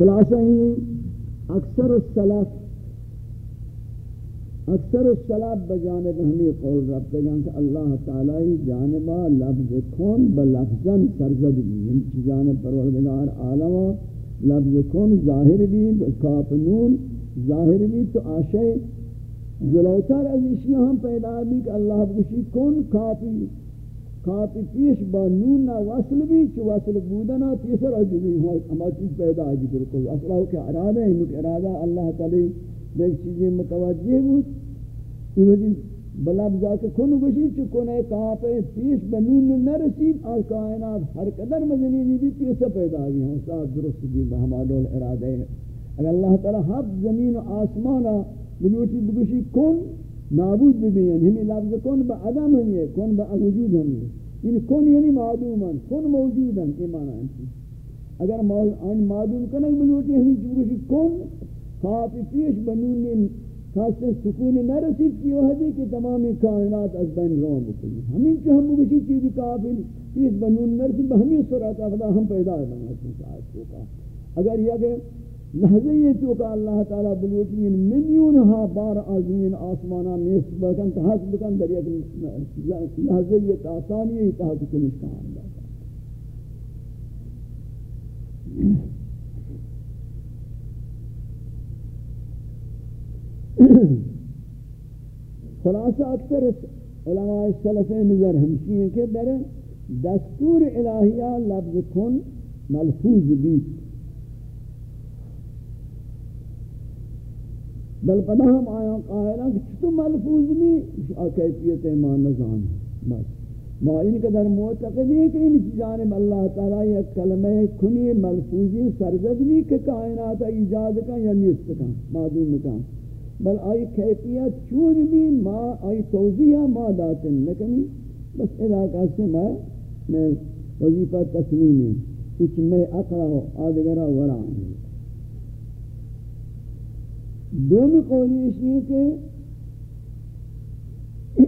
خلاصہ ہی اکثر السلف اکثر السلام بجانب ہمیں قول رب دگان کہ اللہ تعالی جانبا لفظ کون بلفظن سرزد بھی ان کی جانب پروردگار عالم لفظ کون ظاہر بھی کاف نون ظاہر بھی تو آشے جلوتر از اشیاء ہم پیدا بھی کہ اللہ بکشی کون کافی کافی پیش با نون نا وصل بھی چو وصل بودنا تیسر اجلی ہوا۔ اما چیز پیدا ہے بالکل۔ اصلا ہو کہ ارادہ ہے انہوں ارادہ اللہ تعالی دیکھ چیزیں متوجہ بود۔ یہ وجہ بلاب جا کے کن گوشی چکنے کہاں پہ پیش با بنون نرسید اور کائنات ہر قدر مزنینی بھی پیسہ پیدا ہوئی ہوں ساتھ درست بھی بہمالول ارادہ ہے۔ اگر اللہ تعالی حب زمین و آسمانا بلوٹی بگوشی کن نابود بھی ہیں ہمیں لفظ کن با عدم ہمی ہے کن با وجود ہمی ہے یعنی کن یعنی معدوم معدوما کن موجود موجودا ایمانا انتی اگر آن معدوم کنک بلوٹی ہمیں بگوشی کن کافی پیش بنون خاص سکون نہ رسید کی وحدی کہ تمامی کائنات از بین روان بکنی ہمیں جو ہم بگشی چیزی کافی پیش بنون نہ رسید بہمی صورت افضا ہم پیدا ہے بنا اس مساعد اگر یہ کہ لحظه یہ چوکا اللہ تعالی بلوٹین ملیون ہا بار آزمین آسمانا نیست بکن تحس بکن، در یک لحظه یہ تاسانی ہی تحس کنشکان اللہ خلاصہ اکثر علماء سلف نظر ہمشی ہیں کہ در دستور الہیہ لفظ کن ملفوظ بیت بل پدا ہم آیا قائلہ کہ چھتو ملفوظ بھی کیفیت ایمان نظام بس. ما ان قدر معتقد ہے کہ ان جانب اللہ تعالی یک کلمہ کنی، ملفوظی سرزد بھی کہ کائنات ایجاد کا یا نیست کا معدوم کا بل آئی کیفیت چون بھی ما آئی توضیح ما داتن لیکنی بس علاقہ سے میں میں وظیفہ تسلیم ہے کچھ میں اقرا ہو آدھگرہ ورا. ہوں دومی قولی اس لیے کہ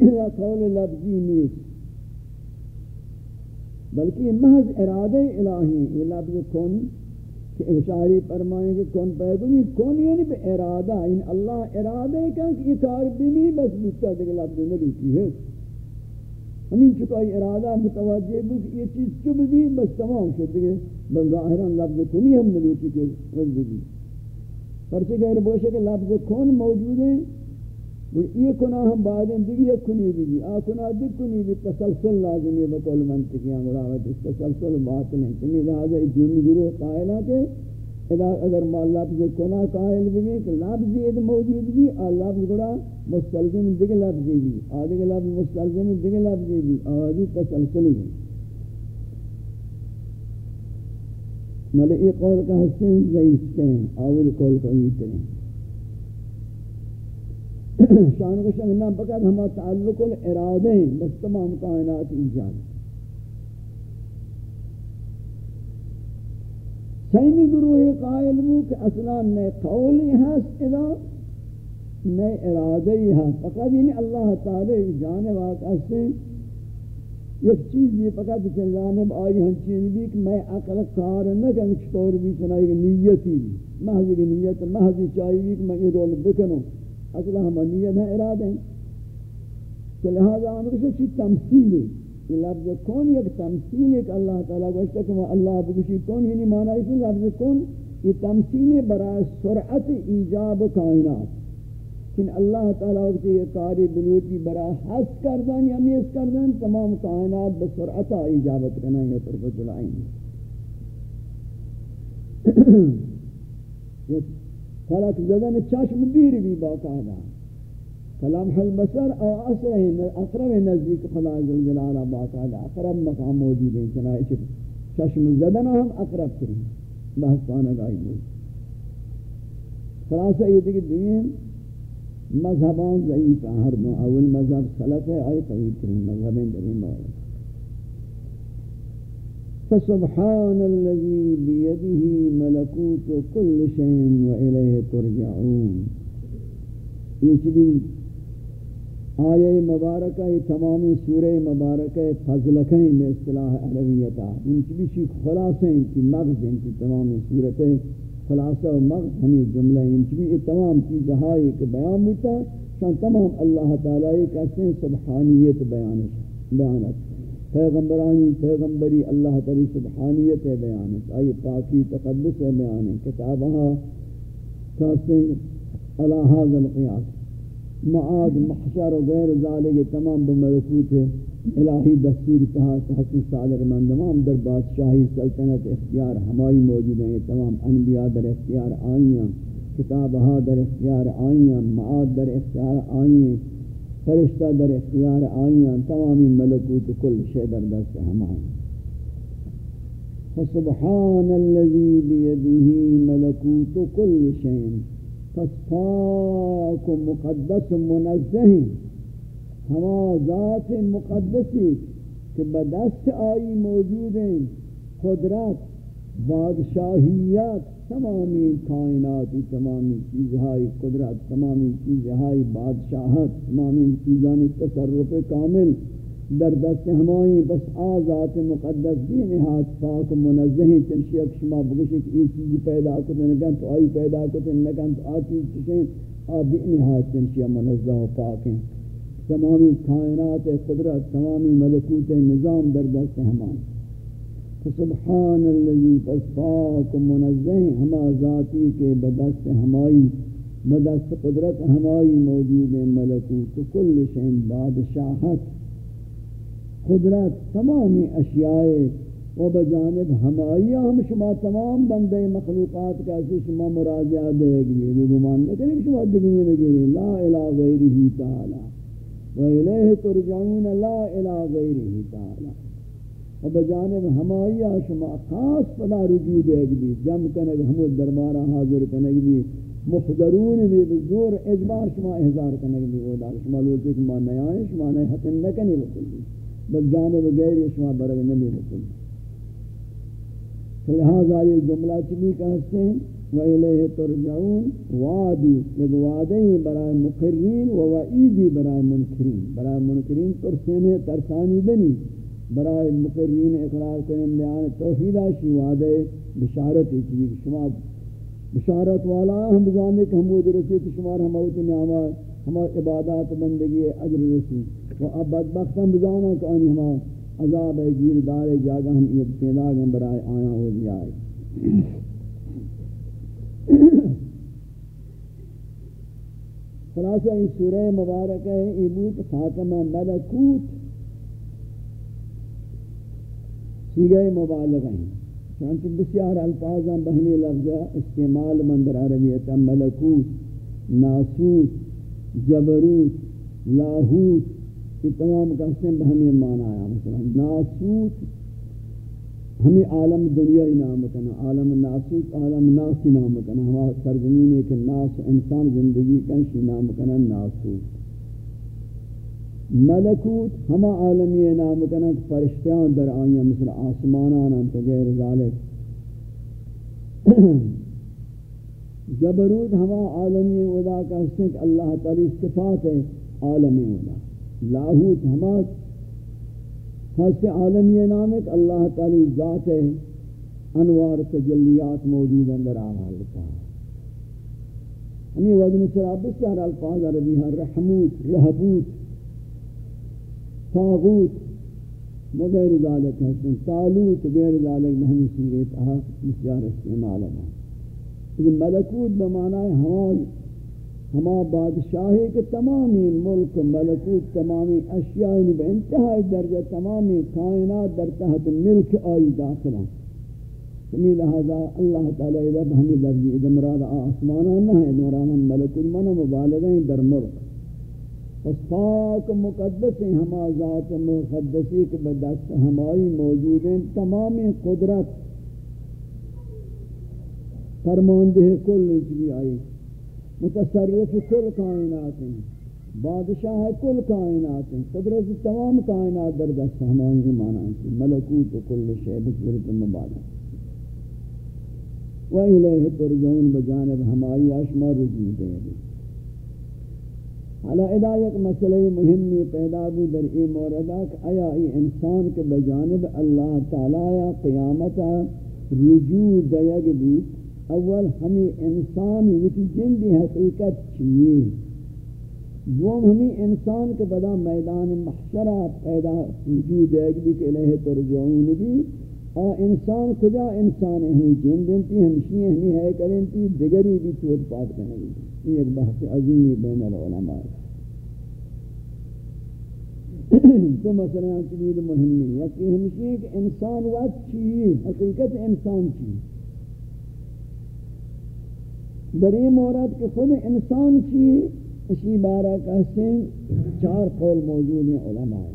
یہ قول لفظی نیست، بلکہ محض ارادہ الہی یہ لفظ کن کہ اشاری فرمائیں کہ کون پیدنی کون یعنی بے ارادہ ان یعنی اللہ ارادہ ہے کہ یہ کار بھی بس بچہ دیکھ لفظ نلوٹی ہے۔ ہمیں چکا یہ ارادہ متوجہ بھی کہ یہ چیز چب بھی، بس تمام شد دیکھ بظاہران لفظ کنی ہم نلوٹی کے رجل بھی پرچہ غیر بوشے کہ لفظ کون موجود ہے یہ کنا ہم بعدیں دیگی یک کنی بھی آ کنا دیگ کنی بھی تسلسل لازم ہے، بقول منطقیاں مراوت اس تسلسل بات نہیں تمہیں لہذا ایک جنی گروہ قائل ہے اگر ما لفظ کنا قائل بھی کہ لفظ یہ موجود بھی، آ لفظ گڑا مستلزم دیگ لفظ بھی، آ دیگ لفظ مستلزم دیگ لفظ بھی، آ آوازی تسلسلی ہے۔ ملے یہ قول کا حسن ضعیف ہیں آول قول کا ویتر ہیں۔ شان کو شان نام پکا ہم تعلق الارادہ ہیں، بس تمام کائنات ایجاد۔ سیمی گروہ قائل بو کہ اصلا نئے قولی ہے ادا نئے ارادہ ہی ہے فقط یعنی اللہ تعالی جانب آقا سے ایک چیز یہ فقط چل جانب آئی ہن چیز بھی کہ میں عقل کار نہ کہ چطور بھی چنائی نیتی محضی کی نیت، محضی چاہیے بھی کہ میں یہ رول بکنوں۔ اصلا ہم نیت ہے ارادہ ہیں۔ تو لہذا ہم کسی چیز تمثیل ہے۔ یہ لفظ کون یک تمثیل ہے کہ اللہ تعالیٰ گوشتا کہ وہ اللہ بکشی کون یعنی معنی اس لفظ کون؟ یہ تمثیل ہے برای سرعت ایجاب کائنات۔ کہ اللہ تعالیٰ وقت یہ کاری بلوٹی برای حس کردن یا میز کردن تمام کائنات بسرعت ایجابت کرنا یہ طرف جلائیں۔ گے فلک زدن چشم دیر بھی باقاعدہ فلمح البصر او اسرہ اقرب نزدیک خدا جلالہ باقاعدہ اقرب مقام موجود ہے، چنانچہ چشم زدن ہم اقرب کریں۔ بحث پانا گائی موجود خلاصہ یہ دیکھ دوئیم مذہبان ضعیف ہر دو اول مذہب سلف ہے آئی قوی ترین مذہبیں درین بارے فسبحان الذي بيده ملكوت كل شيء وإليه ترجعون. یہ چیز آیہ مبارکہ، یہ تمامی سورہ مبارکہ فضلکیں میں اصطلاح عربیتا ان کی بھی خلاصیں ان کی مغز، ان کی تمامی صورتیں خلاصہ و مغز ہمیں جملہ انچوی یہ تمام چیزیں ہائی بیان ہوتا شان تمام اللہ تعالی کہتے ہیں سبحانیت بیانت پیغمبرانی پیغمبری اللہ تعالی سبحانیت بیانت آئی پاکی تقدس بیان کتابہ کہتے ہیں اللہ حاضر القیاس۔ معاد، محشر و غیر ذالک تمام بملکوت ہے۔ الہی دستور تہا حسن صالح من تمام در بادشاہی سلطنت اختیار ہمائی موجود ہیں، تمام انبیاء در اختیار آئیاں کتاب ہا در اختیار آئیاں معاد در اختیار آئیاں فرشتہ در اختیار آئیاں تمامی ملکوت کل شے در دست ہمائی فسبحان الذي بيده ملكوت كل شيء فسفاك مقدس منزه ہما ذات مقدسی کہ بدست آئی موجود ہیں، قدرت، بادشاہیت، تمامی کائناتی، تمامی چیزہائی قدرت، تمامی چیزہائی بادشاہت، تمامی چیزانی تصرف کامل در دست ہمائی بس آزات مقدس بھی نہاد پاک منزہی چنشی اک شما بگوشی یہ چیزی پیدا کرتے نگن تو آئی پیدا کرتے نگن تو آ چیز چشیں آبی نہاد چنشی منزہ و پاک ہیں۔ تمامی کائنات قدرت، تمامی ملکوت نظام در دست ہمان سبحان الذي تصفاق منزہ ہما ذاتی کے بدست ہمائی، بدست قدرت ہمائی موجود ملکوت کل شہن بادشاہت۔ قدرت تمامی اشیاء و بجانب ہمائی، ہم شما تمام بندے مخلوقات کا سے شما مراجعہ دے گئے۔ گی گمان نہ کریں شما دگنی لگی لا الہ غیرہ تعالی۔ وَإِلَيْهِ تُرْجَعُونَ لَا إِلَىٰ غَيْرِهِ تَعَالَى و بجانب ہمائی شما خاص پدا رجوع دے گی جم کنگ ہمود دربارہ حاضر کنگ بھی محضرون بھی بزور اجبار شما احضار کنگ بھی وہ دار شما لوٹے کہ ما نیائیں شما نئے حتن نکنی بکلی بس جانب غیر شما برگ نبی بکلی لہذا یہ جملہ چلی کہتے ہیں وَإِلَيْهِ تُرْجَعُونَ. وعدی ایک وعدہ برای مقرین و وعیدی برای منکرین. برای منکرین ترسینے ترسانی بنی. برای مقرین اقرار کرنے لیان توحیدہ شی وعدہ بشارت ایچوی شما بشارت والا ہم بزانے کہ ہم وہ درسی تو شمار ہم اوتی نعمہ ہم عبادات بندگی عجر رسی. و اب بدبخت ہم بزانا کہ آنی ہم عذاب گیر دار جاگا ہم یہ پیدا گئے برای آیا ہو جائے خلاصہ، یہ سورہ مبارک ہے ایبوت خاتمہ ملکوت سیگہ مبالغ ہیں۔ چانچہ بسیار الفاظاں بہنی لفظہ استعمال مندر عربیتا ملکوت، ناسوت، جبروت، لاہوت، یہ تمام قسم بہنی معنی آیا مثلا ناسوت ہمیں عالم دنیا ہی نام کنا عالم ناسوت عالم ناسی نام کنا ہمارا سرزمین ہے کہ ناس، انسان زندگی کنشی نام کنا ناسوت ملکوت ہما عالمی نام کنا فرشتیان در آئیاں مثل آسمانان انت غیر ذالک۔ جبروت ہما عالمی ودا کا حسن اللہ تعالی صفات ہے عالمی ودا لاہوت ہما خاص عالمی نام ایک اللہ تعالی ذات ہے انوار تجلیات موجود اندر آوال کا ہمیں وزن سراب بسیار الفاظ عربی ہیں، رحموت، رہبوت تاغوت وغیر ذالک حسن تالوت غیر ذالک بہنی سنگیت آہا بسیار استعمال ہے۔ ملکوت بمعنی ہمارے ہما بادشاہی کے تمامی ملک، ملکوت، تمامی اشیاء بے انتہائی درجہ، تمامی کائنات در تحت ملک آئی داخلہ سمی لہذا اللہ تعالی اذا ہمیں لفظی اذا مراد آسمانا نہ ہے مرانا ملکوت من مبالغیں در ملک۔ پس پاک مقدس ہیں، ہما ذات مقدسی کے بدست ہمائی موجود ہیں، تمامی قدرت۔ فرماندہ کل چلی آئی۔ متصرف کل کائنات ہیں۔ بادشاہ کل کائنات ہیں۔ قدرت تمام کائنات در دست ہمائیں ایمان آنچہ ملکوت کل شیب صورت مبادہ وَإِلَيْهِ تُرْجَوْنَ بجانب ہمائی آشما رجوع دے دی حالا ادا یک مسئلہ مہمی پیدا بھی در ای موردہ کہ آیا ای انسان کے بجانب اللہ تعالی قیامتا رجوع دیگ بھی اول ہمیں انسانی وتی جندی حقیقت چیئے۔ دوم ہمیں انسان کے بدا میدان محشرہ پیدا وجود ایک بھی کہ الہ ترجعون بھی۔ اور انسان کجا انسان ہمیں جندنتی ہمشی ہمیں ہے کرنتی دگری بھی چوت پات کرنے یہ ایک بحث عظیمی بین العلماء تو مثلا چیز مہمی ہے، کہ ہمشی کہ انسان وقت چیئے، حقیقت انسان چیئے۔ در این مورد کہ خود انسان کی اسی بارہ کہتے ہیں چار قول موجود ہیں، علماء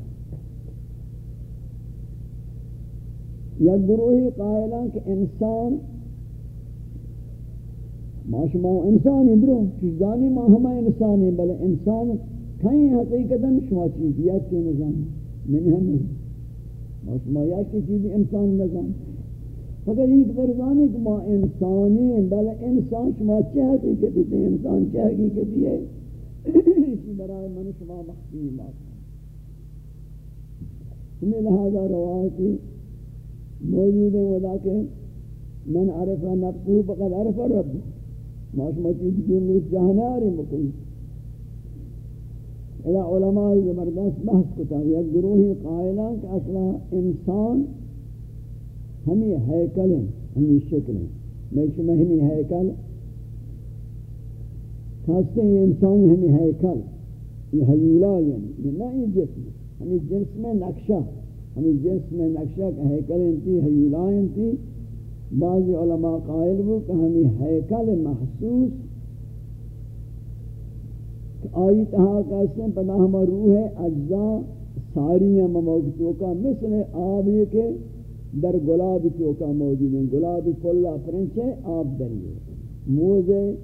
یا گروہی قائلہ کہ انسان، ما شما انسان ادرو چیزانی ما ہما انسان ہیں بلے انسان کہیں حقیقتا شما چیزیات کے نظام میں نے ہم نہیں ما شما یا کی چیزی انسان نظام مگر ایک برزانی کہ ما انسانی ہیں بل انسان شما چاہ حقیقتی تھے انسان چاہ حقیقتی ہے اسی برای من شما مخصوصی بات سمی لہذا روایتی موجود ہے ودا کہ من عرف نفسه فقد عرف رب. ما شما چیز دین روز جہنے آری مکلی الہ علماء زبردست بحث کتا یک گروہی قائلہ کہ اصلا انسان ہمیں ہیکل ہیں ہمیں شکل. ہیں میں شما ہمیں ہیکل خاصتے ہیں انسانی ہمیں ہیکل یہ حیولا یعنی یہ نہ یہ جسم. ہمیں جنس میں نقشہ ہمیں جنس میں نقشہ کہ ہیکل انتی حیولا انتی. بعض علماء قائل وہ کہ ہمیں ہیکل محسوس آئی تہا کہتے ہیں پدا ہمیں روح ہے اجزاء ساری ہیں مموقتوں کا مثل آب یہ کہ در گلاب چوکا موجود ہیں۔ گلاب پلا پرنچے آپ دریئے موزے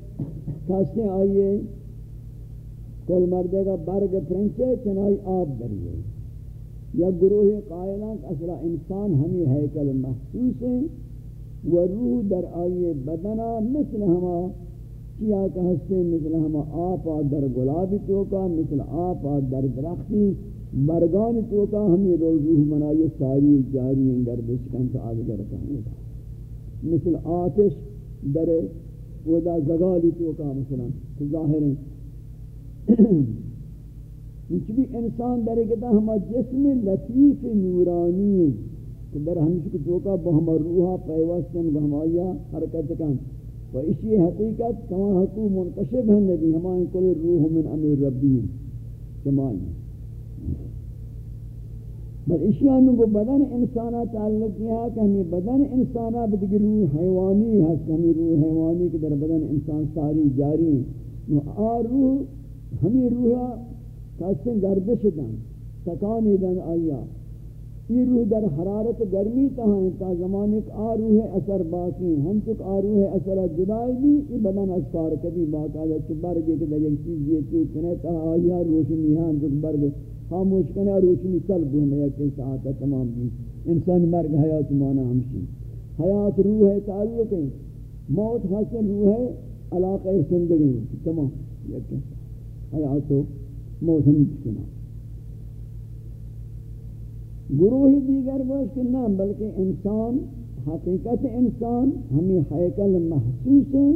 کسے آئیے کل مردے کا برگ پرنچے چنائی آپ دریئے یا گروہ قائلان، اصلا انسان ہمیں حیکل محسوس ہیں۔ و روح در آئیے بدنا، مثل ہما کیا کہ ہستے مثل ہما آپا در گلاب چوکا مثل آپا در درختی۔ مرگان تو کا ہم یہ روز منائی ساری جاری ہیں، گردش کن تو آگے جرکا ہوں مثل آتش در ودا زگالی تو کا مثلا تو ظاہر ہیں۔ کچھ بھی انسان در کہتا ہم جسم لطیف نورانی ہیں کہ در ہمشہ کو تو کا بہم روحا پیوستن بہمایا حرکت کن۔ و اسی حقیقت کما حقوق منقشب ہیں، نبی ہمائیں کل روح من امیر ربی ہیں۔ جمالی بل اشیاء کو بدن انسانہ تعلق کیا کہ ہمیں بدن انسانہ بدگی روح حیوانی ہے ہمیں روح حیوانی کے در بدن انسان ساری جاری ہیں۔ آر روح، ہمیں روح کہتے گردش دن، تکانی دن آیا۔ یہ روح در حرارت گرمی تہاں تا زمانے کا آ روح اثر باقی ہم چک آ روح اثر جدائی بھی، یہ بدن اثار کبھی باقی چھ برگے کہ در ایک چیز یہ چیز چنے تا آیا روشنی ہاں چک برگ خاموش کرنے روشنی چل بو میں ایک ساعت تمام بھی انسان مرگ حیات مانا ہمشی حیات روح ہے تعلق ہے موت حسن روح ہے علاقہ زندگی تمام. یک حیات و موت ہم چکنا گروہی دیگر بس کہ نہ بلکہ انسان، حقیقت انسان ہمیں حیکل محسوس ہے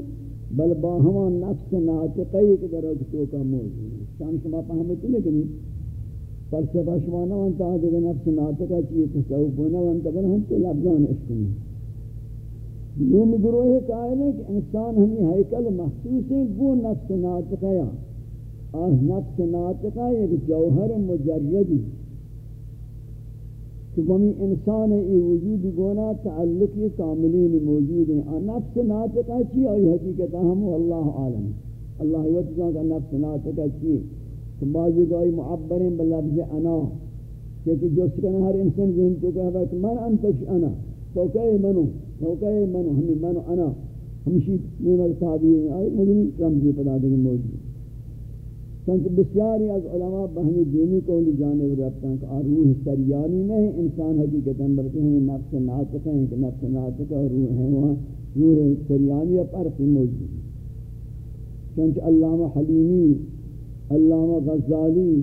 بل با ہمان نفس ناطقی کے در اکتو کا موجود ہے شان شما پہمتی لیکنی فلسفہ شما نوانتا دیگر نفس ناطقہ چیئے تصوف نوانتا بل ہم تو لفظان اشکنی یوم گروہ قائل ہے کہ انسان ہمیں حیکل محسوس ہے وہ نفس ناطقہ یا۔ اور نفس ناطقہ ایک جوہر مجردی کہ ہمیں انسان ای وجود گونا تعلقی کاملین موجود ہیں۔ اور نفس ناطقہ چی آئی حقیقت ہم اللہ عالم۔ اللہ وجہ کا نفس ناطقہ چی بعضی گائی معبریں بلفظ انا۔ کیونکہ جو سکن ہر انسان ذہن تو کہا کہ من انتش انا؟ تو کہے منو، تو کہے منو، ہمیں منو انا۔ ہمشی نیمت تعبیر آئی مجھنی رمزی پدا دیں موجود۔ چونکہ بسیاری از علماء بہنی دینی کو لی جانب ربطان کہ روح سریانی نہیں، انسان حقیقتاً بلکہ ہمیں نفس ناطق ہیں کہ نفس ناطق اور روح ہیں وہاں روح سریانی پر موجود۔ چونکہ علامہ حلیمی علامہ غزالی،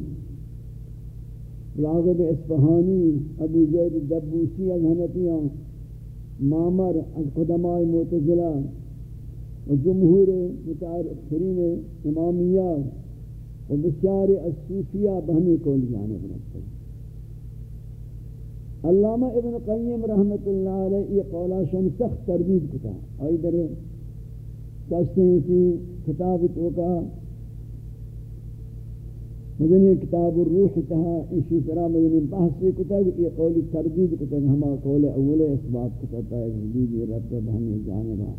راغب اسفہانی ابو زید دبوسی از حنفیان، مامر از قدماء معتزلہ، و جمہور متعرفرین امامیہ، و بسیار الصوفیہ بہنی کو جانب رکھتے ہیں علامہ ابن قیم رحمت اللہ علیہ یہ قولا شن سخت تردید کتا. آئی در کہتے ہیں کہ کتاب تو کا مدنی کتاب الروح تہا اسی طرح مدنی بحث کتا، یہ قولی تردید کتا ہما قول اول اثبات کتا، تا ایک حدود رب بہنی جانبا۔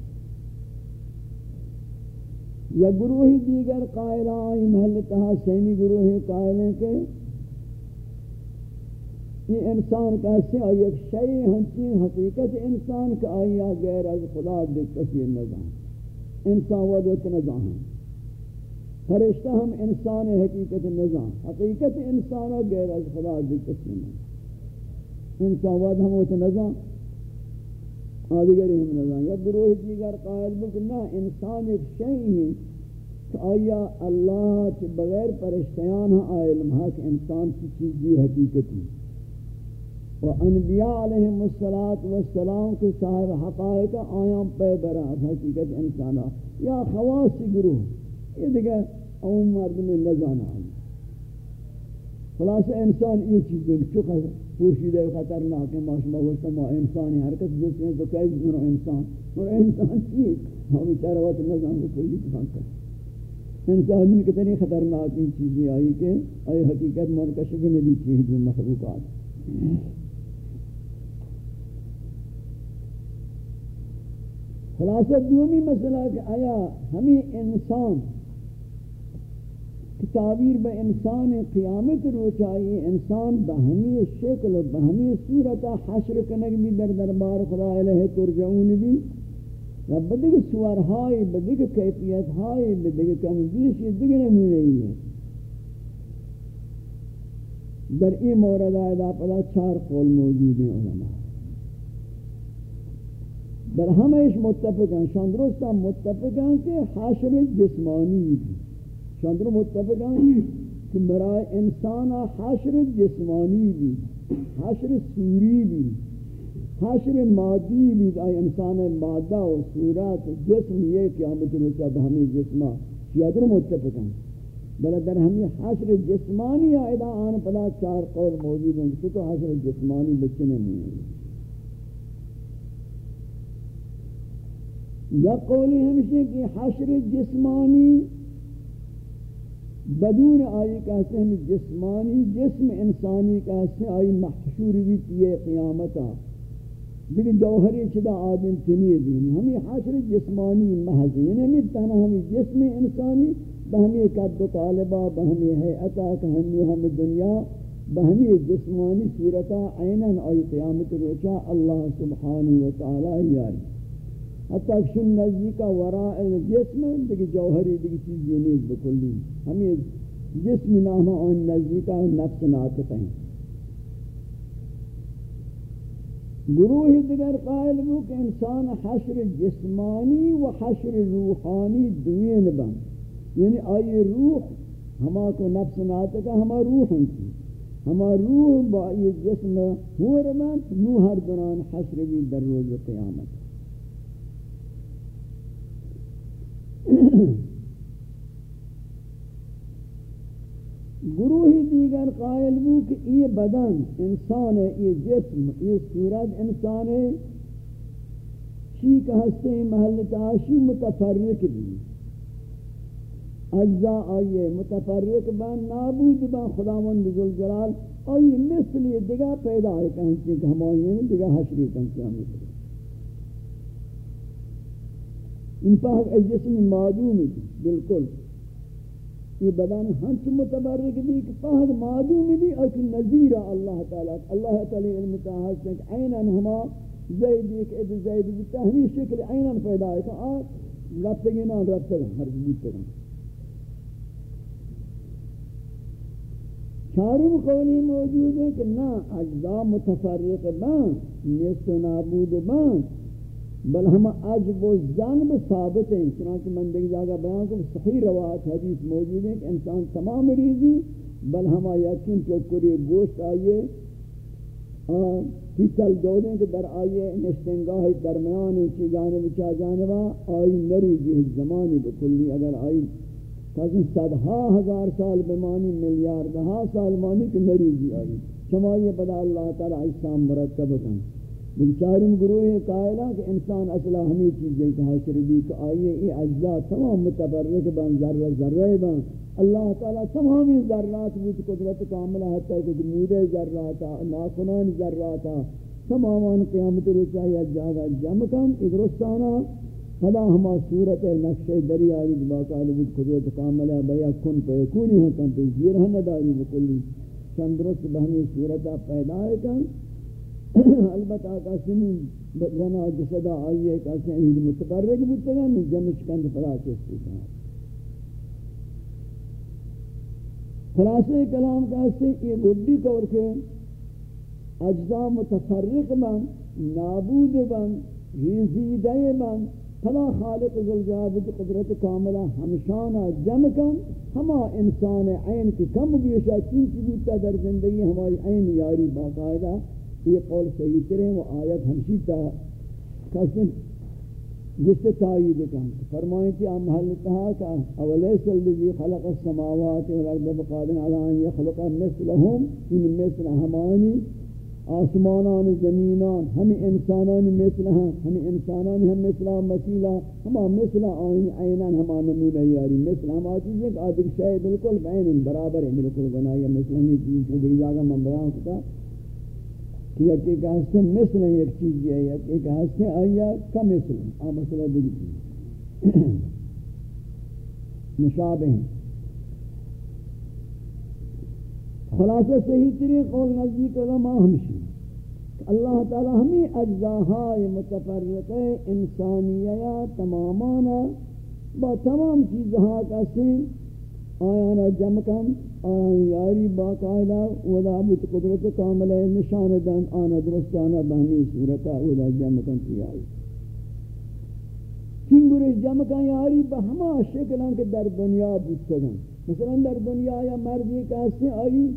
یا گروہ دیگر قائلہ آئی محل تہا سیمی گروہ قائلیں کہ یہ انسان کا سے ایک شئی ہنچین حقیقت انسان کا آیا غیر از خدا کسی نظام۔ انسان ودت نظام۔ ہے فرشتہ ہم انسان حقیقت نظام، حقیقت انسان غیر از خدا کسی نظام انسان ود ہم ہوتا نظام آدھگری ہم نظام۔ یا گروہ دیگر قائل بکنا انسان ایک شئی ہے کہ آیا اللہ کے بغیر پرشتیان ہاں علم حق انسان کی چیزی حقیقتی و انبیاء علیہم السلام کے صاحب حقائق آیام پہ برا، حقیقت انسانا یا خواص گروہ۔ یہ دیکھا عموم مرد میں نزانا آئی خلاص انسان یہ چیز دیکھ چکا پوشیدہ خطرناک ہے ماشما وشتا ما انسانی حرکت جس میں تو کئی منو انسان اور انسان چیز، ہمیں چاروات نظام کو کلی تفان کر انسان کتنی خطرناک ان چیزیں آئی کہ آئی حقیقت منکشف نبی چیز مخلوقات۔ خلاصہ دومی مسئلہ کہ آیا ہمیں انسان تعبیر بہ انسان قیامت رو چاہیے، انسان بہمی شکل و بہمی صورت حشر کنگ بھی در دربار خدا علیہ ترجعون بھی یا بدگ سوارہائی بدگ کیفیت ہائی بدگ کم بیشی دیگر نمونے ہی ہے. در این مورد آئیدہ پدا چار قول موجود ہیں علماء. بل ہمیش متفق ہیں شان درستا متفق ہیں کہ حاشر جسمانی بھی شان درست متفق کہ برای انسان حاشر جسمانی بھی حاشر سوری بھی حاشر مادی بھی آئی انسان مادہ و صورت جسم یہ قیامت رسا بہمی جسمہ شیادر متفق ہیں بلہ در ہمیں حاشر جسمانی آئیدہ آن پدا چار قول موجود ہیں کہ تو حاشر جسمانی بچنے نہیں ہیں۔ یا قولی ہمشہ کہ حشر جسمانی بدون آئی کہتے ہیں جسمانی جسم انسانی کہتے ہیں آئی محشور بھی تیئے قیامتا لیکن جوہری چدا آدم تنی دینی۔ ہمیں حشر جسمانی محض یعنی ہمیں تنہ ہمیں جسم انسانی بہمی قد و طالبہ بہمی حیعتا کہنی ہم دنیا بہمی جسمانی صورتا عیناً آئی قیامت روچا اللہ سبحانہ وتعالی یاری حتی اکشن نزدی وراء جسم دیکھ جوہری دیکھ چیز یہ نیز بکلی ہمیں جسم نامہ ان نزدی کا نفس ناطق ہیں گروہ دیگر قائل ہو کہ انسان حشر جسمانی و حشر روحانی دوین بن یعنی آئی روح ہما کو نفس ناطقہ ہما روح انتی ہما روح با یہ جسم ہو رمان نو ہر دوران حشر بھی در روز قیامت. گروہی دیگر قائل بو کہ یہ بدن انسان ہے، یہ جسم، یہ صورت انسان ہے۔ چی کا ہستے محل تعاشی متفرق بھی۔ اجزاء آئیے، متفرق بان نابود بان خداوند ذوالجلال۔ آئیے مثل یہ دیگا پیدا ہے کہیں کہ ہمائیں دیگا حشری کہیں ہمیں ان پاک ای جسم معدوم ہے، بالکل۔ یہ بدن ہنچ متبرک بھی کہ پاک معدوم بھی اک نظیر اللہ تعالی۔ اللہ تعالی علم تاہد سے کہ اینن ہما زید ایک اد زید بتا ہمیں شکل اینن پیدا ہے کہ آت ربتگی نا ربتگی ہر بودتگی چارم قولی موجود ہے کہ نا اجزاء متفرق بان نیست و نابود بان بل ہم عجب و جانب ثابت ہیں۔ چنانچہ من دیکھ جاگا بیان کو صحیح روایت، حدیث موجود ہے کہ انسان تمام ریزی، بل ہم یقین چوکری گوشت آئیے پیچل دودیں کہ در آئیے، نشتنگاہ درمیان چی جانب چا جانبا آئی نریزی زمانی بکلی اگر آئی، تاکہ صدہا ہزار سال بمانی ملیاردہا سال مانی کہ نری جی آئی چمائیے بدا اللہ تعالی اسلام مرتب کن۔ بچارم گروہ قائلہ کہ انسان اصلا ہمیں چیزیں کہا شربی کہ آئیے ای اجزاء تمام متبرک بن، ذرہ ذرہ بن۔ اللہ تعالی تمامی ذرات بود قدرت کاملہ حتی کہ مودے ذراتا ناخنان ذراتا تمامان قیامت رسائی جاگا جمع کن ادرستانا فلا ہما صورت نقش دریاری باقال بود قدرت کاملہ بیا کن پہ کونی ہاں کن پہ زیر ہم داری بکلی چندرست بہنی صورتا پیدا ہے کن۔ البتہ کسی جنا جسدہ آئیے، کسی متبرک بودتا گا جمع کن فلا چستی کن خلاصہ کلام کا سے یہ گڈی کور کے اجزاء متفرق من، نابود من ریزیدہ من، فلا خالق ذوالجلال قدرت کاملہ ہمشانہ جمع کن. ہما انسان عین کی کم بیشا چین چیزی در زندگی ہماری عین یاری باقاعدہ یہ قول صحیح کریں وہ آیت ہمشی تا کسن جس سے تائید کن فرمائیں کہ ہم محل کہا کہ اولیس اللذی خلق السماوات والارض بقادن علی ان یخلق مثلهم ان یعنی مثل ہمانی، آسمانان، زمینان ہم انسانان مثل ہم ہم انسانان ہم مثل مثیلا ہم مثل آئین عینان ہم نمونہ یاری۔ مثل ہم آتی ہیں کہ آدھر شاید بالکل بین، برابر ہے، بالکل بنایا، مثل ہمی چیز کو دیکھ جاگا من بیان کتا۔ کہ ایک ہستے مثل ایک چیز ہے ایک ہستے آیا کا مثل آ مسئلہ دیکھ چیز مشابہ ہیں۔ خلاصہ صحیح طریق اور نزدیک علماء ہمشی اللہ تعالی ہمیں اجزاہائے متفرقے انسانیہ تمامانا با تمام چیزہاں کا سن آیانا جمع کن یاری باقاعدہ ودا بت قدرت کامل نشان دن آنا درستانا بہنی صورتا ودا جمع کن تیاری چنگرش جمع کن یاری بہما شکلان کے در دنیا بودتگن مثلا در دنیا یا مردی کہستے آئی،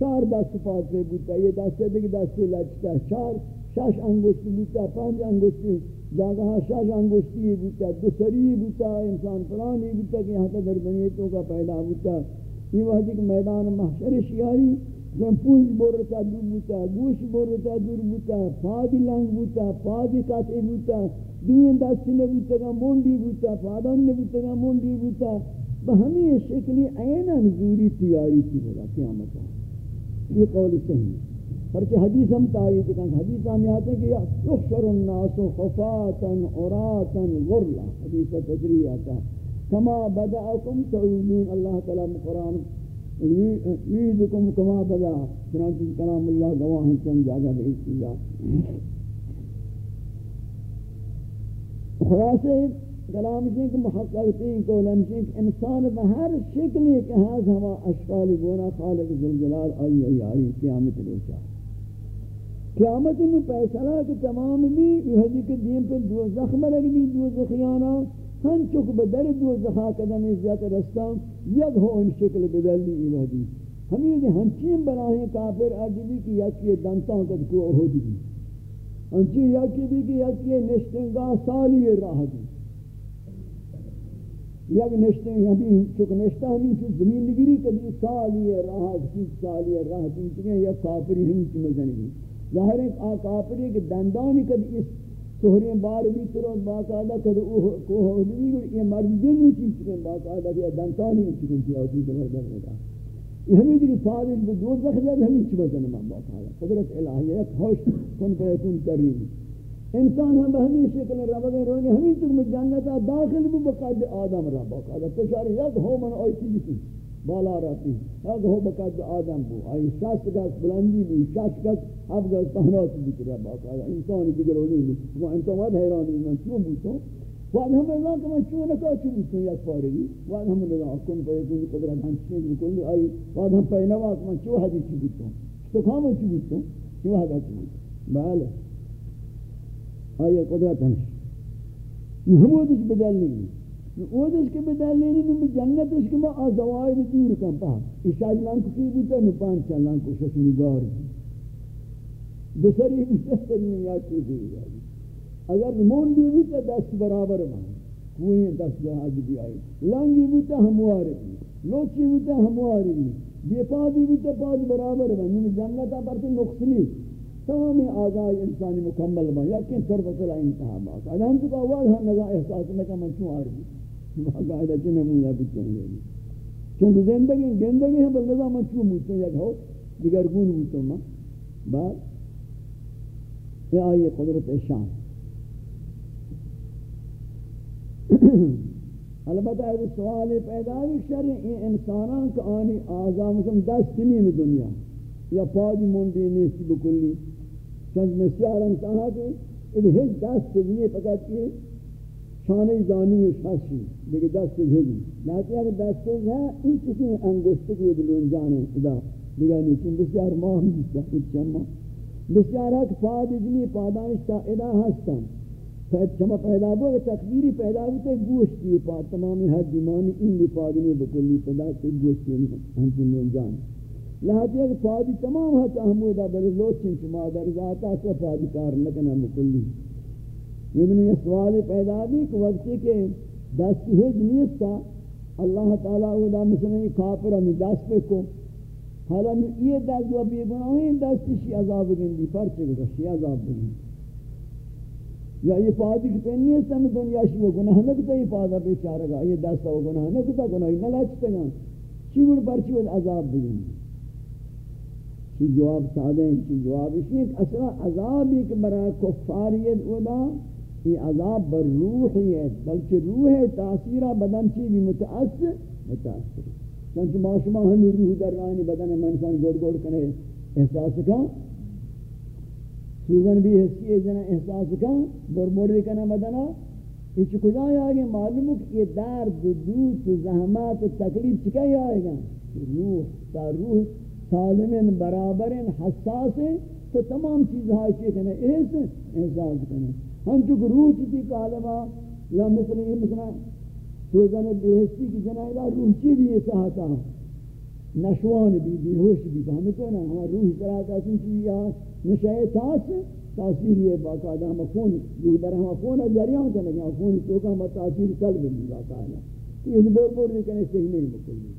چار دست پاس بودتا یہ دستے دیکھ دستے لچتا، چار شش انگوشتی بودتا پانچ انگوشتی جاگہ شاش انگوشتی بوتا دوسری بوتا انسان پرانی بوتا کہ یہاں تا در بنیتوں کا پیدا بوتا یہ وقت ایک میدان محشر شیاری جن پونج بورتا دور بوتا، گوش بورتا دور بوتا، پادی لنگ بوتا، پادی قطعی بوتا دوین دستی نبوتا گا موندی بوتا پادان نبوتا گا موندی بوتا بہمی شکلی عینا نزوری تیاری تھی بولا قیامتا یہ قول صحیح ہے۔ پرچہ حدیث ہم تائید کریں حدیث ہم آتے ہیں کہ یحشر الناس خفاتا عراتا غرلا، حدیث تجریع آتا كما بدأكم تعودون الله تعالى القرآن. يعيدكم كما بدأ. سنانت کلام الله گواہ ہیں چند جاگہ الله خلاصه كلام یاد خلاصے كولم جن کے محققین کو لمشن انسان بہر شکل کہ ہاز ہما اشکال گونا خالق ذوالجلال آئی آئی آئی قیامت روچا قیامت میں فیصلہ کہ تمام بھی یہ کہ دین پر دوزخ مرگ بھی دوزخیانہ ہن چک بدر دو زخا قدم عزت رستان یک ہو ان شکل بدل لی یہ حدی ہمیں یہ ہنچین بناہیں کافر عجبی کی یکی دنتان قد کو اہد بھی ہنچین یکی بھی کی یکی نشتنگاہ سالی راہ دی. یک نشتن ہمیں چک نشتہ ہمیں چک زمین نگری کبھی سالی راہ دی سالی راہ دی یک کافری ہمیں چک مزنگی ظاہر ہے کہ کافری کے دندانی کد اس سہریں بار بھی ترو باقاعدہ کد کو ہو نہیں گڑ یہ مرد جن نہیں چیز کے باقاعدہ کہ دندانی چیز کی ہوتی ہے در ہوگا یہ ہمیں دی فاضل کو دو زخ جب ہمیں چھ بزن میں باقاعدہ۔ قدرت الہی ہے خوش کن فیکون کریم انسان ہم ہمیں شکل رب گئے رونے ہمیں تک جنت داخل بھی بقید آدم رب باقاعدہ۔ پشار یک ہو من آئی چیز بالا رہتی اگر ہو بقد آدم بو. آئی شاست گز بلندی بو، شاست گز اب گز پہنات بکر رب آقا انسانی دیگر ہو بو. وہ انتا واد حیرانی من چون بوتو واد ہم اللہ کہ من چون نکا چون بوتو یک پارگی واد ہم اللہ کن پر یکن قدرت ہم چیز بکلی آئی واد ہم پہنوا کہ من چون حدیث چی بوتو تو؟ کام چی بوتو چون حدیث چی بوتو بله آئی قدرت ہمش محمودش بدل نہیں اودش کے بدل نہیں نو جنتش کے ما ازوائر دور کم پا اشاج لانکو کی بوتا نو پانچ لانکو شش نگار دوسری دوسری یا چیزی اگر موندی بھی تو دست برابر مان کوئی دست جہاز بھی آئی لانگی بھی تو ہمواری لوچی بھی تو ہمواری بے پادی بھی تو پاد برابر مان یعنی جنتا پر سے نقص نہیں تمام آزائی انسانی مکمل بان یقین طور پر صلاح انتہا باق اگر ہم تو کہا ہوا نگا احساس میں کہ من چون آ رہی باقاعدہ چنہ مجھے بچیں گے چونکہ زندگی زندگی ہے بل نظام چون مجھتے یک ہو دیگر گون مجھتے ہیں بعد یہ آئی قدرت شان البتہ اگر سوال پیدا ہے شر این انسانان کا آنی آزا مثلا دست نہیں میں دنیا یا پادی موندی نیستی بکلی چند مسیار انسان کہ ان دست نہیں فقط یہ شانه زانی شاسی دیگه دست هجی لیکن اگر دست ہے این چیزی انگشت کی دلون جانے خدا. دیگه نیچون بسیار ماه نیست. کچھ چما بسیار حق پاد ادنی پادانش تا ادا هستم. هستن چما پیدا بو تکبیری پیدا ہوتے گوشت کی پا تمامی حد دیمانی ان بھی پادنی بکلی پیدا سے گوشت کی ہم چنین جان. لہذا کہ پادی تمام حد احمودہ بلی لوچن چما در ذاتا سو پادی کار لکنا بکلی یعنی یہ سوال پیدا بھی کہ وقتی کہ دست ہج نیست تھا اللہ تعالیٰ اولا مثلا کافر ہمیں دست پہ کو۔ حالا یہ دست جو بھی گناہیں دست شی عذاب گندی پرچے گا شی عذاب گندی۔ یا یہ پادی کی پہنی ہے سمی دنیا شی وہ گناہ نکتا، یہ پادا بیچارہ گا۔ یہ دست وہ گناہ نکتا، گناہ نہ لچتا گا۔ چی گوڑ پرچی وہ عذاب گندی چی جواب سادہ ہیں، چی جواب اسی ایک اصلا عذاب ایک برای کفاریت اولا یہ عذاب بر روح ہی ہے، بلکہ روح تاثیرہ بدن چی بھی متاثر متاثر۔ چونکہ معاشمہ ہمیں روح در رانی بدن میں انسان گوڑ گوڑ کرے احساس کا سوزن بھی حسی ہے جنا احساس کا بر موڑی کنا بدنا۔ یہ کجا آگے؟ معلوم کہ یہ درد دوت زحمات، تکلیف چکا آئے گا روح، تا روح سالمن، برابرن حساس تو تمام چیز ہائی چیئے کنے احساس کنے ہم چکہ روح چیتی کالما یا مثل یہ مثلا سوزن بہستی کی جنائلہ روح چی بھی یہ سہتا نشوان بھی بھی ہوش بھی ہمیں تو نا ہمارا روح طرح کا سن چیز نشائے تاث، تاثیر یہ باقاعدہ ہم خون، روح در ہم خون جریان کرنے گا خون تو کا ہم تاثیر قلب بھی باقاعدہ۔ یہ بور بور نہیں کرنے سے نہیں مکلی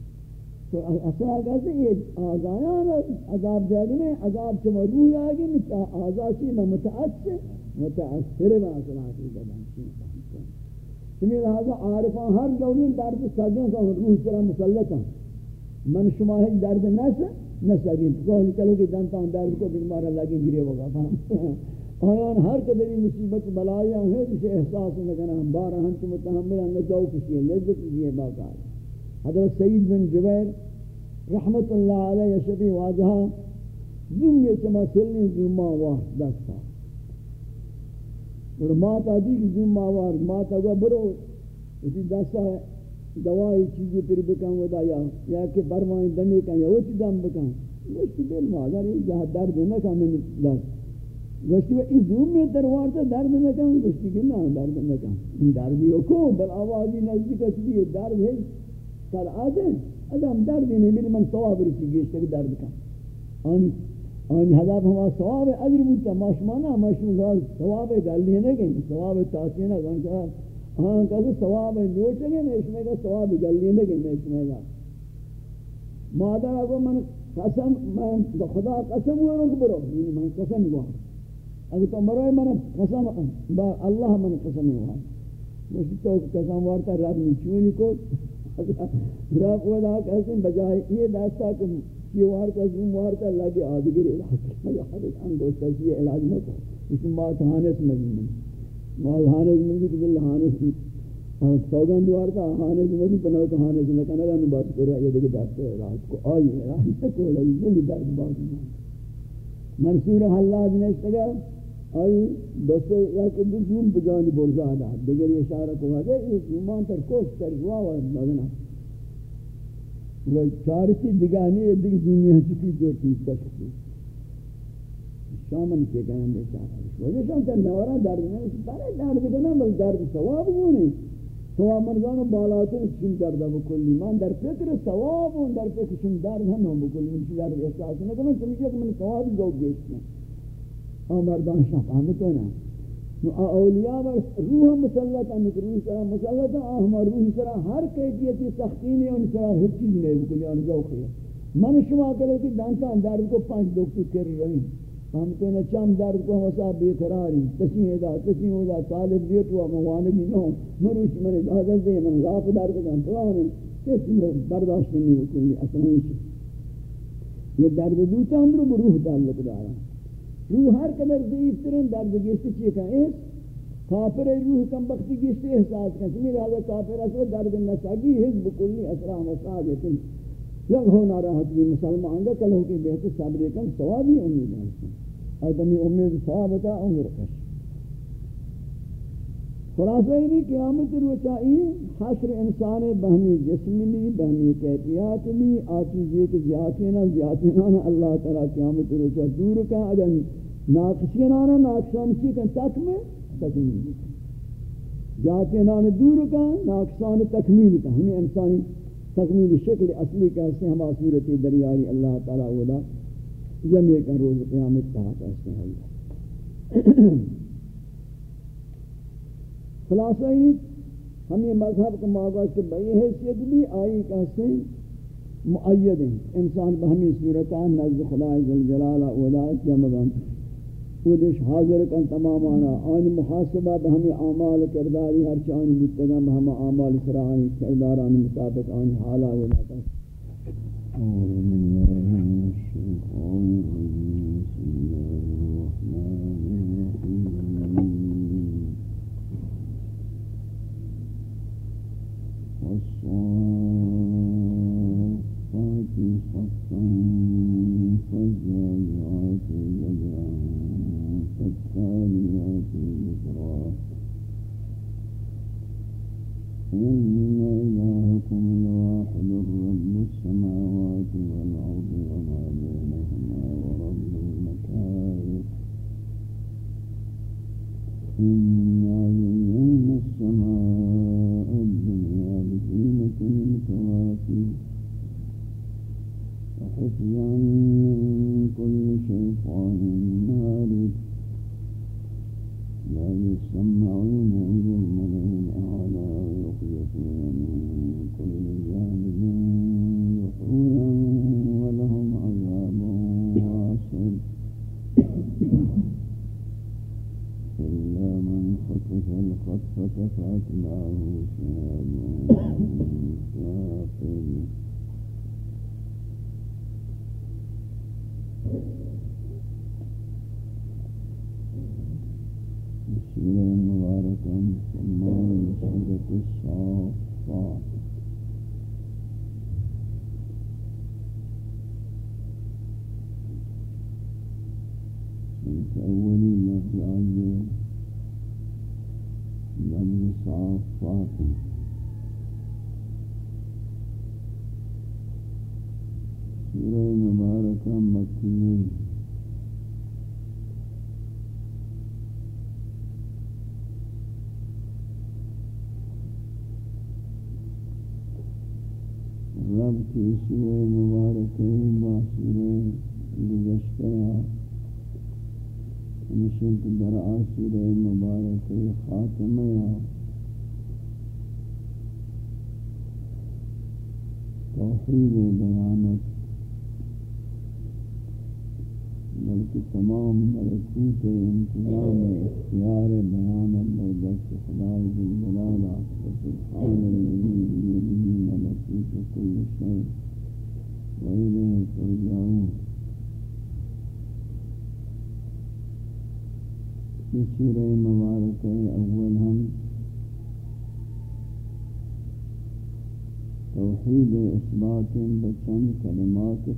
تو اصلا کہتے ہیں، یہ آزایان عذاب جاگے میں عذاب چما روح آگے آزاسی میں متأثر متأثر میں اصلا حقیقت ہم چنین لہذا عارفان ہر جولین درد سگیں کا روح سرا مسلط ہیں من شما ہے درد نس نسگیں تو کہو نکلو کہ جانتا ہوں درد کو دن مارا لگیں گرے ہوگا آیان ہر قدری مصیبت بلائیاں ہیں جسے احساس لگنا ہم بارہ ہم تو متحمل ہم جو کسی ہے لذت یہ باقا حضرت سید بن جبیر رحمت اللہ علیہ شبی واجہا زم یہ چما سلنی زمان واحد دستا اور ماتا دی کی ذمہ وار ماتا گا برو. اسی دستا ہے، دوائی چیزیں پھر بکن ودا یا یا کہ برمائیں دنے کن یا وچی دم بکن. گوشتی بل مادر یہ جہاں درد نہ کن میں دست گوشتی وہ اس زوم میں تروارتا درد نہ کن گوشتی کہ نا درد نہ کن ان دردی ہو کو بل آوازی نزدیک اسی یہ درد ہے سر آدھے ادم درد نہیں من ثواب رسی گوشتی کہ درد کن. آنی آنی هدف ما ثواب اجر بودتا ما شما نا ما شما گاز ثواب نه نگن ثواب تاثیر کا ہاں کسی ثواب نوٹ اس نے کا ثواب گلی اس نے کا مادر کو من قسم من خدا قسم ورک برو. یعنی من قسم ہوا اگر تو مرے من قسم با اللہ من قسم ہوا مجھے تو قسم وارتا رب نیچونی کو رب ودا قسم بجائے یہ دستا کہ یہ وار کا وارتا زوم وارتا لگے آدگر علاج مگر حدث ان دوستا یہ علاج نہ کو اس مات حانس مجمع مال حانس مجمع تو بل حانس اور ہاں، سوگن دوارتا حانس مجمع پناو تو حانس لکھنا گا نبات کرو، یہ دیکھ دست علاج کو آئی علاج نہ کو لگی جلی درد بات منصور حلاج نشتگا آئی دوستے یا کہ زوم بجانی برزادہ دیگر اشارہ کو ہے یہ زومان تر کوش تر جوا و مدنہ چارتی دگانی دیگه دنیا چکی دور تیز بشکی شامن کے چاہتا ہے وجہ شان تا نورا درد نہیں برای درد کنا بل درد ثواب بونی ثواب مرزانو بالاتر چون درد بکلی من در فکر ثواب ہوں در فکر چون درد ہم ہم بکلی من چی درد احساس نکنم چون کہ من ثواب جو گیشنا مردان شاہ فهمتو نا نو اولیاء و روح مسلط ان روح سرا مسلط آہم روح سرا ہر کیفیتی سختینی ان سرا ہر چیز نہیں بکلی ان ذوقی من شما کرے کہ دانتا درد کو پانچ ڈاکٹر کر رہی ہم تو نہ چم درد کو ہم بے قراری کسی ادا کسی ادا طالب دیت و موانگی نو مروش من اجازت دے، من غاف درد کو ہم پرانے کسی برداشت نہیں بکلی اصلا یہ درد دوتا اندرو روح تعلق دارا۔ روح ہر قدر ضعیف ترین درد گیستی چیئے کہا اس کافر روح کم بختی گیستی احساس کن سمی لہذا کافر اصلا درد نساگی حزب کلی اسرام و صادقن لگ ہونا راحت بھی مسلمان گا کل ہو کے بہت صبر کن سوابی امید ہے آدمی امید ثوابتا عمر کش خلاصہ یہ نہیں قیامت روچائی حشر انسان بہمی جسم بھی بہمی کیفیات بھی آتی آچیز ایک زیادتینا زیادتینا اللہ تعالیٰ قیامت روچا دور کا اگر ناقصینانا ناقصان چی کن تکمل تکمیل زیادتینا دور کا ناقصان تکمیل کا ہمیں انسانی تکمیل شکل اصلی کا سے ہم صورت دریاری اللہ تعالیٰ ودا جمعے کا روز قیامت تحت ایسے ہیں۔ خلاصہ ہی ہم یہ مذہب کا معاوض کے بئی حیثیت بھی آئی کہتے ہیں معید ہیں۔ انسان بہمی صورتان نزد خدا ذوالجلالہ اولا جمع بند۔ خودش حاضر کن تمام آنا۔ آنی محاسبہ بہمی اعمال کرداری ہر چانی بودتگا بہم اعمال سرانی کردارانی مطابق آنی حالا اولا کن أعوذ بالله من الشيطان الرجيم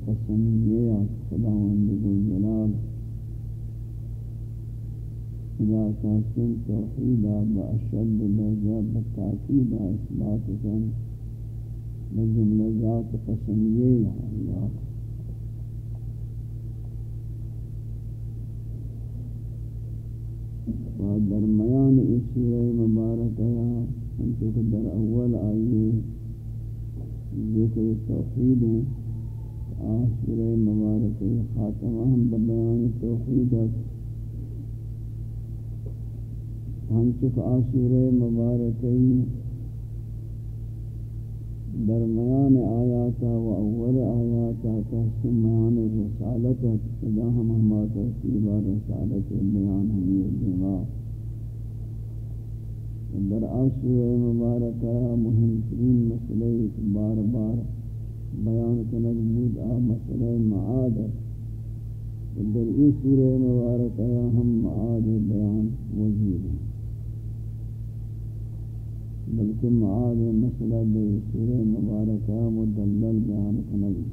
قسمی لیا يعني خداوند جلال خدا کاسن توحیدا بأشد درجہ بتاکید إثبات کن بجملہ ذات قسمیہ یا يعني اللہ و درمیان اس سورہ مبارکہ ہم چونکہ در أول آية. آئیے ذکر توحید ہیں آخر مبارک خاتمہ ہم بیان توحید ہے۔ ہنچک آسور مبارکی درمیان آیاتا و اول آیاتا تحسن میان رسالتا تدا ہم ہما تحصیبہ رسالت بیان ہمی دیما در آسور مبارکہ مهم ترین مسئلہ بار بار بیان کنگ بود آ مسئلہ معادت در ای سورہ مبارکہ ہم معاد بیان موجود ہیں۔ بلکہ معاد مسئلہ در سورہ مبارکہ مدلل بیان کنگی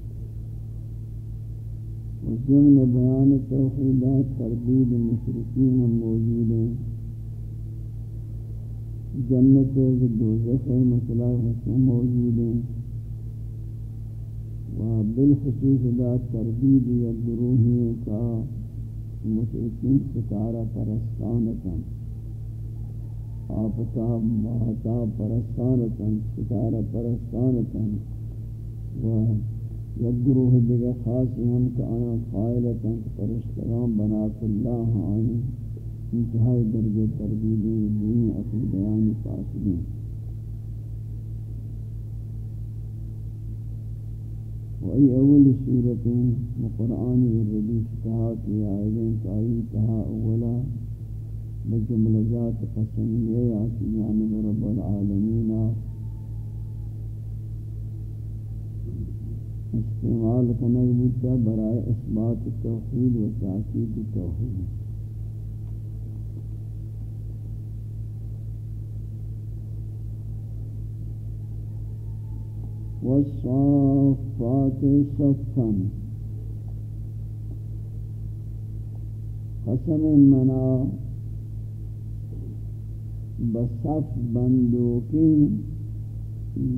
وزمن بیان توحیدات تردید مشرقین ہم موجود ہیں۔ جنت دوزخ مسئلہ حسن موجود ہیں۔ و بالخصوص دا تردید یا گروہی کا مشرقین ستارہ پرستانتا آفتاب محتاب پرستانتا ستارہ پرستانتا و یک گروہ دیگر خاص ہم کا آنا قائلتا پرشتگان بنات اللہ آئین انتہائی درجہ تردیدی دین عقیدیانی فاسدین وہی اول صورت قرآن الردیف کہا کہ آئین تائی کہا اولا بجملجات قسمیہ آتی جانب رب العالمین استعمال کنگ بودتا برائے اثبات توحید و تاکید توحید والصافات صفا. قسم منا بصف بندوکی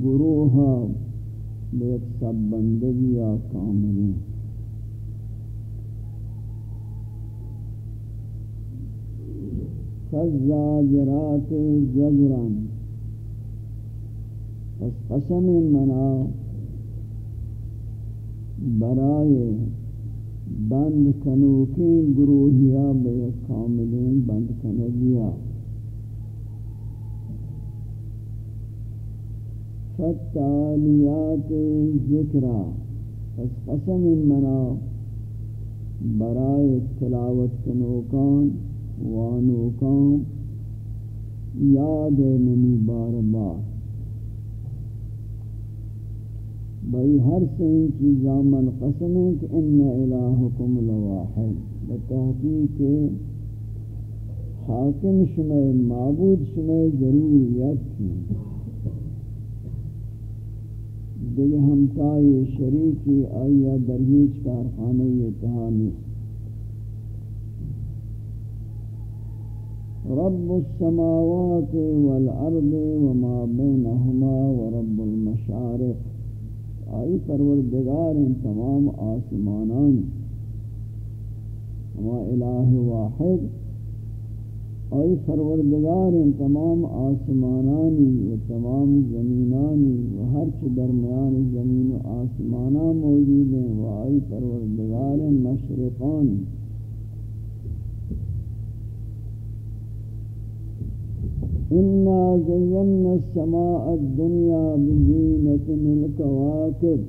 گروہ بیک سب بندگی کاملی. فالزاجرات زجران. پس قسم منا برائے بند کنوکی گروہیا بے کاملین بند کنگیا فتالیات ذکرہ پس قسم منا برائے تلاوت کنوکان، وانوکان، یاد منی بار بار۔ بھئی ہر سے ان چیزاں من قسم ہے کہ ان الہکم لواحد بتحقیق حاکم شمع معبود شمع ضروریت کی دیگه ہمتائی شریکی آیا در ہیچ کارخانہ اتحانی رب السماوات والارض وما بینہما ورب المشارق۔ آئی پروردگار ہیں تمام آسمانان۔ ہما الہ واحد۔ آئی پروردگار ہیں تمام آسمانانی و تمام زمینانی و ہر درمیان زمین و آسمانہ موجود ہیں۔ و آئی پروردگار ہیں مشرقانی إنا زينا السماء الدنيا بزينة الكواكب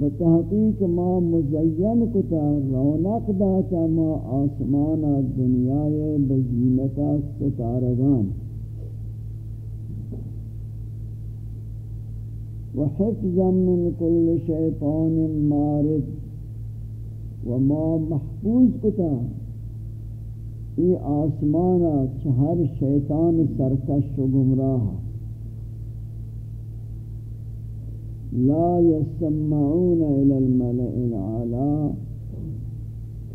بتحقیق ما مزین کتا رونق داتا ما آسمان دنیا بزینتا ستارگان وحفظا من كل شيطان مارد وما محفوظ کتا ای آسمانا چہر شیطان سرکش و گمراہ لا يسمعون الى الملئ العلا.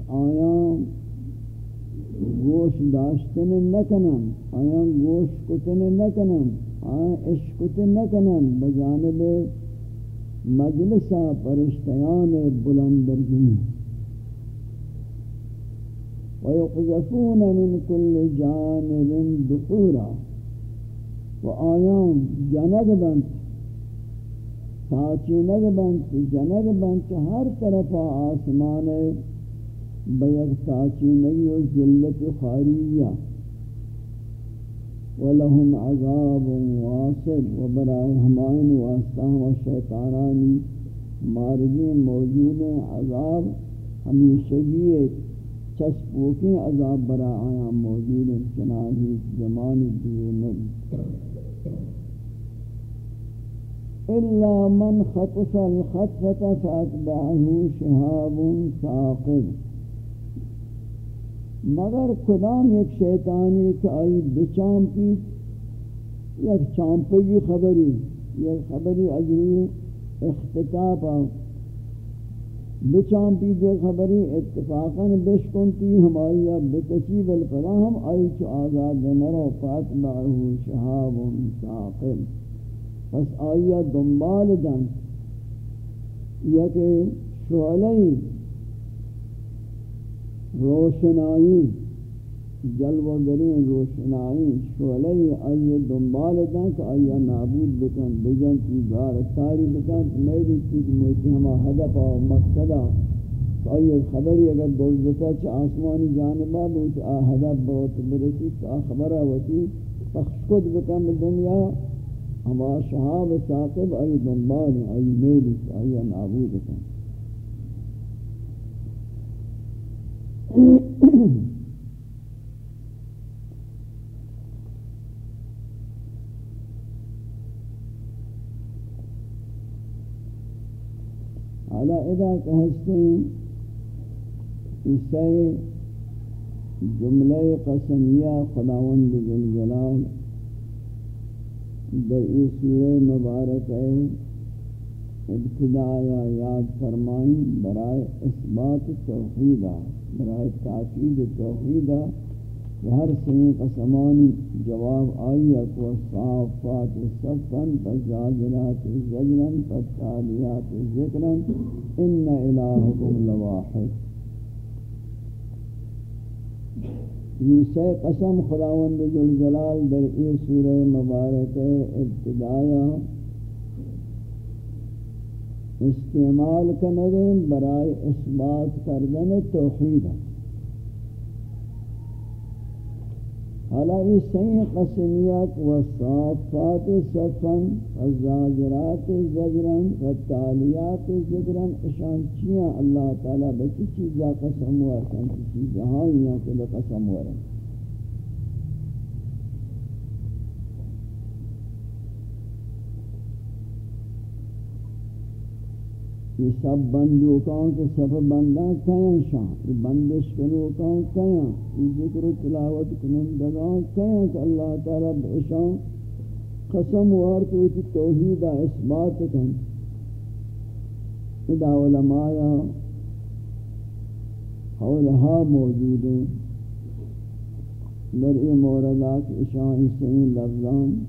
آیان گوش داشتن نکنن آیان گوش کتن نکنن آیان عشقتن نکنن بجانب مجلسہ پرشتیان بلندرگین ويقذفون من كل جانب دحورا. وآيام جنگ بنت ساچی نگ بنت جنگ بنت ہر طرف آسمان بیک تاچینگی و ذلت خاریہ ولهم عذاب واصب وبرائے ہمائن واسطہ و شیطانانی مارجیں موجود، عذاب ہمیشگی ایک چسپوکیں عذاب برا آیا موجود ہیں چنانہی زمان دیو نبی إلا من خطف الخطفة فأتبعه شهاب ثاقب۔ مگر کدام یک شیطانی کہ آئی بچامپی یک چامپی خبری، یک خبری اجری اختتابا بچامپی پیجے خبری اتفاقا بشکنتی ہماری اب بتشیب الفلاہم آئی چو آزاد نرو فاتبعه شہاب ساقب پس آئی دنبال دن. یک شعلی روشنائی جلو گرین روشنائی شعلی آئی دنبال دن کہ آئی نابود بکن، بجن کی گار تاری بکن، میری چیز موچی ہما حدف و مقصدہ تو آئی خبری اگر دوزتا چا آسمانی جانبا بوچ آ حدف بہت برسی، تو آ خبرہ وچی پخش کد بکن دنیا۔ ہما شہاب ثاقب آئی دنبال، آئی نیلی آئی نابود کن حالا ادا کہستے ہیں اسے جملہ قسمیہ خداوند ذوالجلال در ای سورہ مبارک ہے ابتداء یاد فرمائیں برائے اثبات توحیدہ برائے تاکید توحیدہ ہر سین قسمانی جواب آئیت و صافات صفن فزاجرات زجرن فتالیات ذکرن. ان الہکم لواحد. یہ قسم خداوند ذوالجلال در ای سورہ مبارک ابتدایا استعمال کنگیں برائے اثبات کردن توحید. حالا على صحیح قسميات والصافات صفا صفن زجرا والتاليات زجرا اشان چیاں اللہ تعالی بچی چیزا قسم ہوا سن چیزا ہاں یہاں کل قسم ہوا رہا۔ یہ سب بندوکان کے سب بندان کہیں شان؟ یہ بندش کنوکان کہیں یہ ذکر و تلاوت کنندگان کہیں کہ اللہ تعالیٰ بشان قسم وارت ہوتی توحید اثبات کن؟ ادا علماء حولها موجود ہیں۔ در ای موردات اشان اسعین لفظان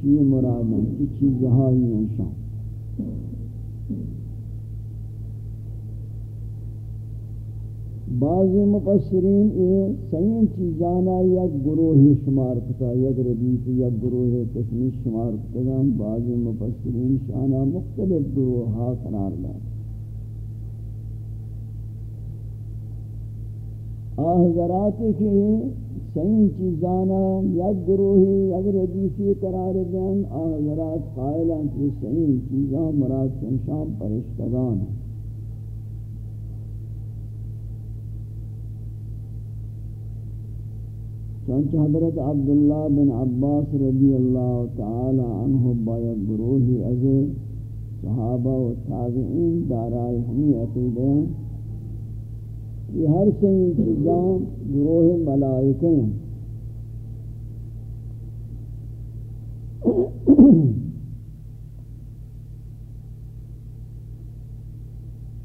چی مرادن چی چیزہائی ہیں شان؟ بعض مفسرین یہ صحیح چیزانا یک گروہ شمار کتا، یک ردیف، یک گروہ تسمیش شمار کتا بعض مفسرین شانا مختلف گروہا قرار دار آہذرات کے صحیح چیزانا یک گروہی یک ردیفی قرار دیں آہذرات قائلان کی صحیح چیزاں مراد سنشان پرشتگان ہیں۔ چونچہ حضرت عبداللہ بن عباس رضی اللہ تعالی عنہ باید گروہی عزیز صحابہ و تابعین دارائی ہمی عقیدہ ہیں۔ یہ ہر سین چیزاں گروہ ملائکہ ہیں۔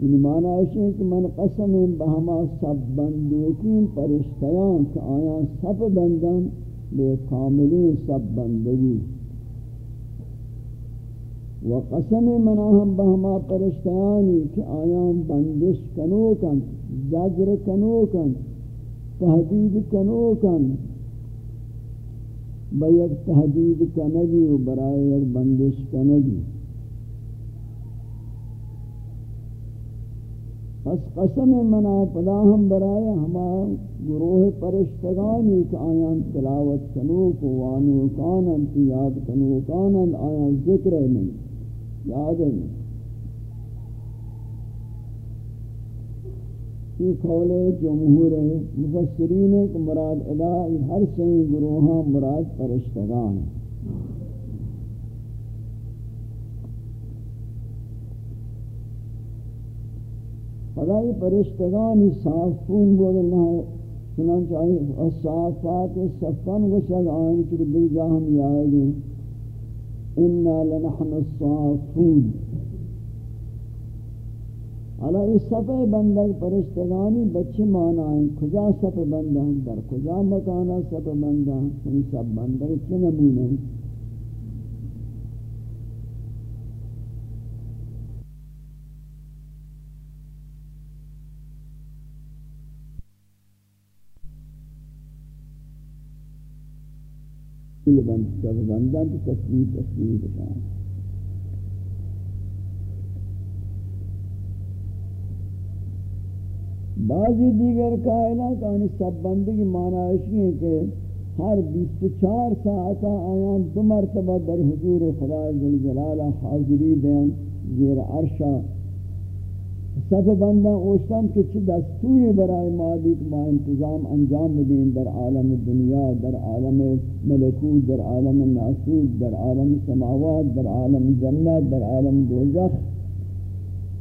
یعنی معنی ہے کہ من قسم بہما سب بندوکین پرشتیان کہ آیا سب بندن بے کاملین سب بندگی. و قسم مناہم بہما پرشتیانی کہ آیا بندش کنوکن، زجر کنوکن تحدید کنوکن. بیک تحدید کنگی و برای یک بندش کنگی. پس قسم منا پدا ہم برائے ہما گروہ پرشتگانی کہ آیان تلاوت کنوک وانو کانن تی یاد کنو کانن آیان ذکر میں یاد ہے میں یہ قول جمہور مفسرین کہ مراد ادا ہر سین گروہاں مراد پرشتگان ہیں۔ خدای پرشتگانی صافون بود اللہ چنانچہ آئی الصافات صفن وشد آئین کی بل جاہم یائگی انا لنحن الصافون. علا اس صفح بندگ پرشتگانی بچے مانا مانائیں کجا صفح بندگ در کجا مکانا صفح بندگ ان سب بندگ چنمونے کل بند سب بندان تو تصویر تصویر بتائیں بعضی دیگر کائنات آنی سب بندگی معنی اشی ہے کہ ہر بیس چار ساعتا آیان دو مرتبہ در حضور خدا جل جلالہ حاضری دیں زیر عرشہ سب بندہ اوشتن کہ چھ دستوری برای مادی ما انتظام انجام دیں در عالم دنیا، در عالم ملکوت، در عالم ناسود در عالم سماوات، در عالم جنت، در عالم دوزخ.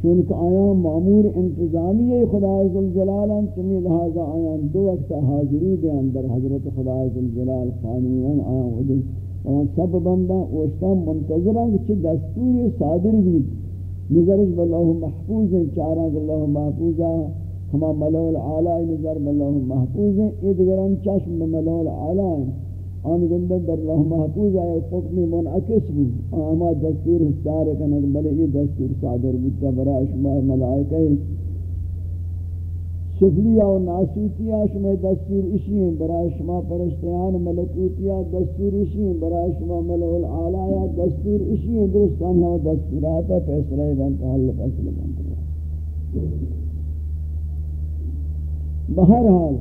چونکہ آیان معمور انتظامی خدا عزالجلال چمی لہذا آیان دو وقت حاضری دیں در حضرت خدا عزالجلال خانوین آیان ودن سب بندہ اوشتن منتظران کہ چھ دستوری صادر بھی نظرش بالله محفوظ ہیں چارہ باللہ محفوظ ہیں۔ ہما ملو العالی نظر بالله محفوظ ہیں۔ ادگران چشم ملو العالی ہیں۔ آن گندہ در اللہ محفوظ ہے حکم منعکس بھی آما دستور حسار کنک بلے یہ دستور صادر بودتا برای شما ملائکہ سفلیا و ناسوتیا شما دستور اشی ہیں برای شما پرشتیان ملکوتیا دستور اشی ہیں برای شما ملو العالی دستور اشی ہیں درستان ہوا دستورات فیصلہ بنتا حل فیصلہ بنتا بہرحال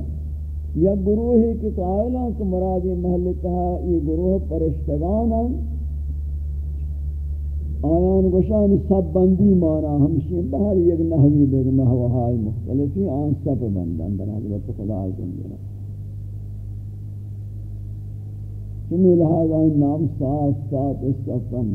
یا گروہ کی قائلہ کہ مرادی محلتہ یہ گروہ پرشتگان ہیں آیان گوشان سب بندی مانا ہمشی بہر یک نحوی بیگ نحوہائی مختلفی آن سب بندن در حضرت خدا عزم جنا چمی لہذا نام سات سات استفن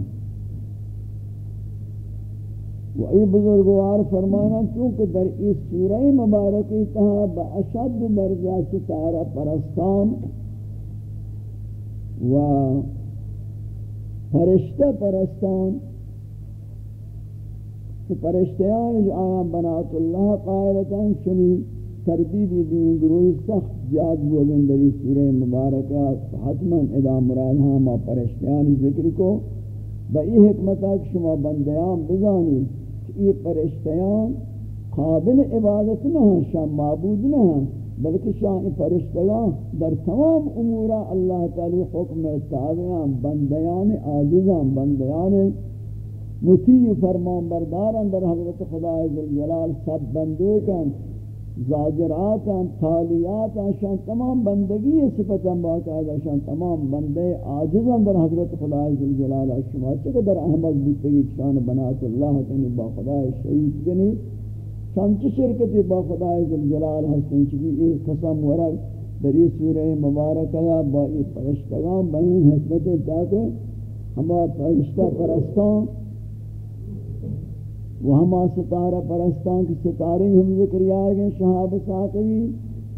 و ای بزرگوار فرمانا چونکہ در اس سورہ مبارکی تہا باشد درجہ ستارہ پرستان و فرشتہ پرستان کہ پرشتیان جو آیان بنات اللہ قائلتاں شنی تردیدی دین گروہی سخت جاد بولن دری سورہ مبارکہ حتماً ادا مراد ہاں پرشتیان ذکر کو. با ای حکمتا کہ شما بندیان بزانی کہ ای پرشتیان قابل عبادت نہ ہیں شام معبود نہ ہیں بلکہ شاہ فرشتگان در تمام امورا اللہ تعالی حکم تابعان بندیان عاجزان بندیان مطیع فرمان بردارن در حضرت خدا جلال سب بندے کن زاجراتاں تالیاتاں شان تمام بندگی صفتاں باقاعدہ شان تمام بندے عاجزاں در حضرت خدا جلال شما چکہ در احمد بودتگی شان بنات اللہ کنی با خدا شہید کنی؟ شان شرکتی با خدا جلال حسن چکی یہ قسم ورک در یہ سورہ مبارکہ با یہ پرشتگان بنی حکمت تاکہ ہما پرشتہ پرستان وہ ہما ستارہ پرستان کی ستارے ہم ذکر آگئے شہاب ساقوی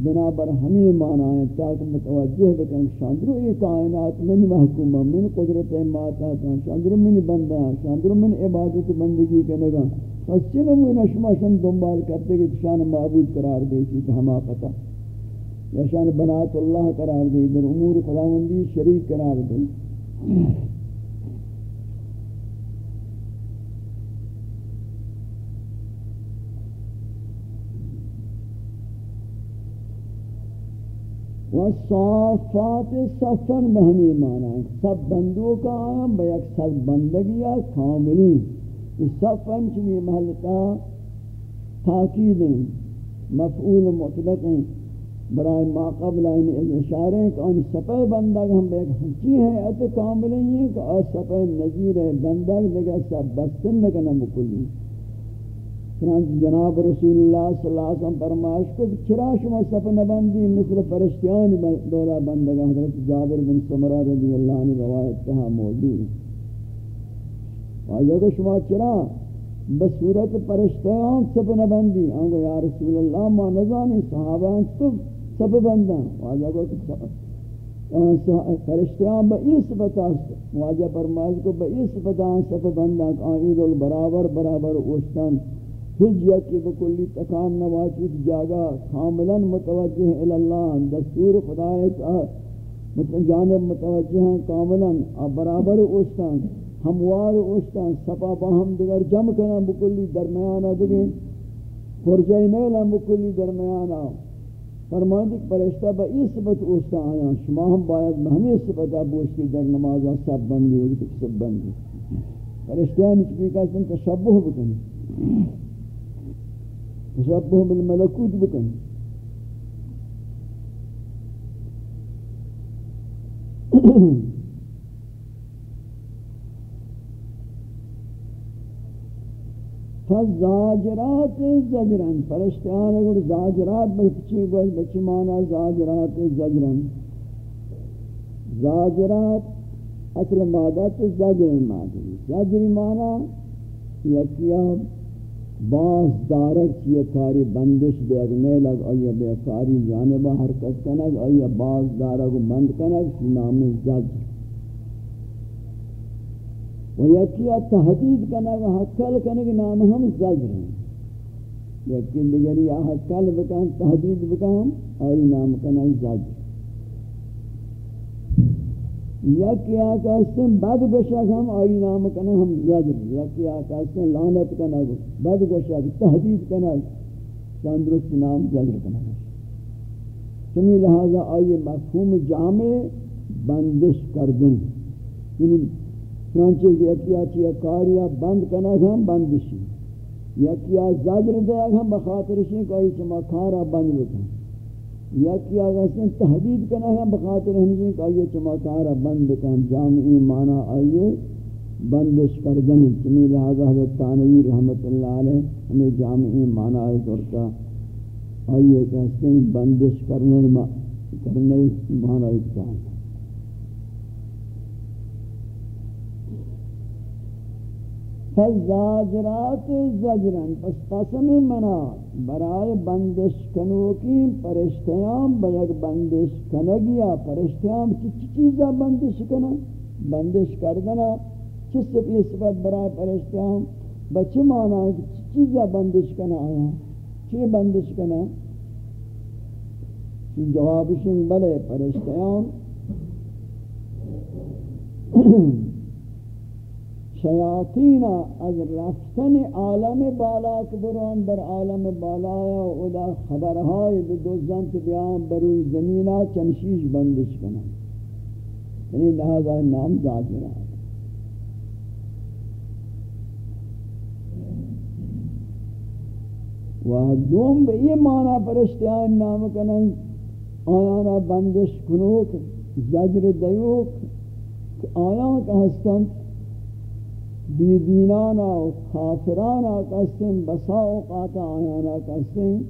بنابر ہمیں مانا ہے تاکہ متوجہ بکن شاندرو یہ کائنات من محکومہ من قدرت ماتا تا شاندرو من بندہ شاندرو من عبادت بندگی کنگا پس چلو وہ نشما شن دنبال کرتے کہ شان معبود قرار دے چی کہ ہما پتا۔ یا شان بنات اللہ قرار دے، در امور خداوندی شریک قرار دے۔ والصافات صفن بہمی معنی ہے سب بندوں کا آم بیک سب بندگی کاملی. اس صفن چلی محلتا تاکید ہیں مفعول مطلق ہیں برای ما قبل این اشارے ہیں کہ ان سپے بندگ ہم ایک ہنچی ہیں ایت کامل ہیں کہ آج سپے نظیر بندگ لگا سب بستن لگنا مکلی چنانچہ جناب رسول اللہ صلی اللہ علیہ وسلم فرمائش کو چرا شما سپ نبندی مثل فرشتیان دولا بندگ حضرت جابر بن سمرہ رضی اللہ عنہ روایت تہا موجود واجہ کو شما چرا بصورت فرشتیان سپ نبندی، آنگو یا رسول اللہ ما نزانی صحابہ تو سب بندہ واجہ کو فرشتیان با ای صفت است واجہ فرمائز کو با ای صفت آن سب بندہ آئید البرابر برابر اوشتن۔ ہج یکی بکلی تکان نواچت جاگا کاملا متوجہ الاللہ دستور خدایت مطلب جانب متوجہ ہیں، کاملا برابر اوشتن ہموار اوشتن سپا باہم دیگر جم کنا بکلی درمیانا دیگر فرجہ نیلا بکلی درمیانا فرمائیں کہ پرشتہ با ای صفت اوستا آیا شما ہم باید ہمیں صفت آبوشتی در نمازہ سب بندی ہوگی تک سب بندی۔ پرشتیانی چکی کہتے ہیں تشبہ بکنی تشبہ بالملکوت بکنی فزاجرات زجرن فرشتیان اگر زاجرات بچی گوش بچی مانا زاجرات زجرن زاجرات اصل مادت زجرن مادی. زجر مانا یکیا باز دارک چیئے کاری بندش بے اگنے لگ آیا بے کاری جانبہ حرکت کنگ، آیا باز دارک بند کنگ نام زجر و یکی تحدید کنا و حکل کنا کہ نام ہم زجر ہیں. یکی دیگری یا حکل بکن، تحدید بکن، آئی نام کنگ کنا زجر یکی آقا اسم بد گوشک ہم آئی نام کنا ہم زجر یکی آقا اسم لعنت کنا بد گوشک تحدید کنا چاندرست نام زجر کنا چمی لہذا آئی مفہوم جامع بندش کردن. یعنی چنانچہ یکیا چیا کاریا بند کنگ ہم بندشی. یکیا زجر دے ہم بخاطرشی کہ چما کارا بند بکن یکیا غسن تحدید کنگ ہم بخاطر ہمشی کہ چما کارا بند بکن جامعی معنی آئیے، بندش کردن چمی لہذا حضرت تانوی رحمت اللہ علیہ ہمیں جامعی معنی آئے طورتا آئیے کہ بندش کرنے کرنے معنی اکتا ہے فزاجرات زجرن، پس قسم منا۔ برای بندش کنوکی پرشتیام با یک بندش کنگیا پرشتیام چی چیزا بندش کنا بندش کردنا چی سبی صفت برای پرشتیام با مانا؟ ہے چی چیزا بندش کنا آیا؟ چی بندش کنا چی جوابشن بلے پرشتیام شیاطین از رفتن عالم بالا کبران در عالم بالا و دا خبرهای به دوزنت بیان بروی زمینہ چنشیش بندش کنن یعنی لہذا نام زاجر ہے و دوم به یہ معنی پرشتیان نام کنن آیانا بندش کنوک زجر دیوک آیان که هستند. ہستند بیدینانا و خافرانا کسن بسا اوقات آیانا کسن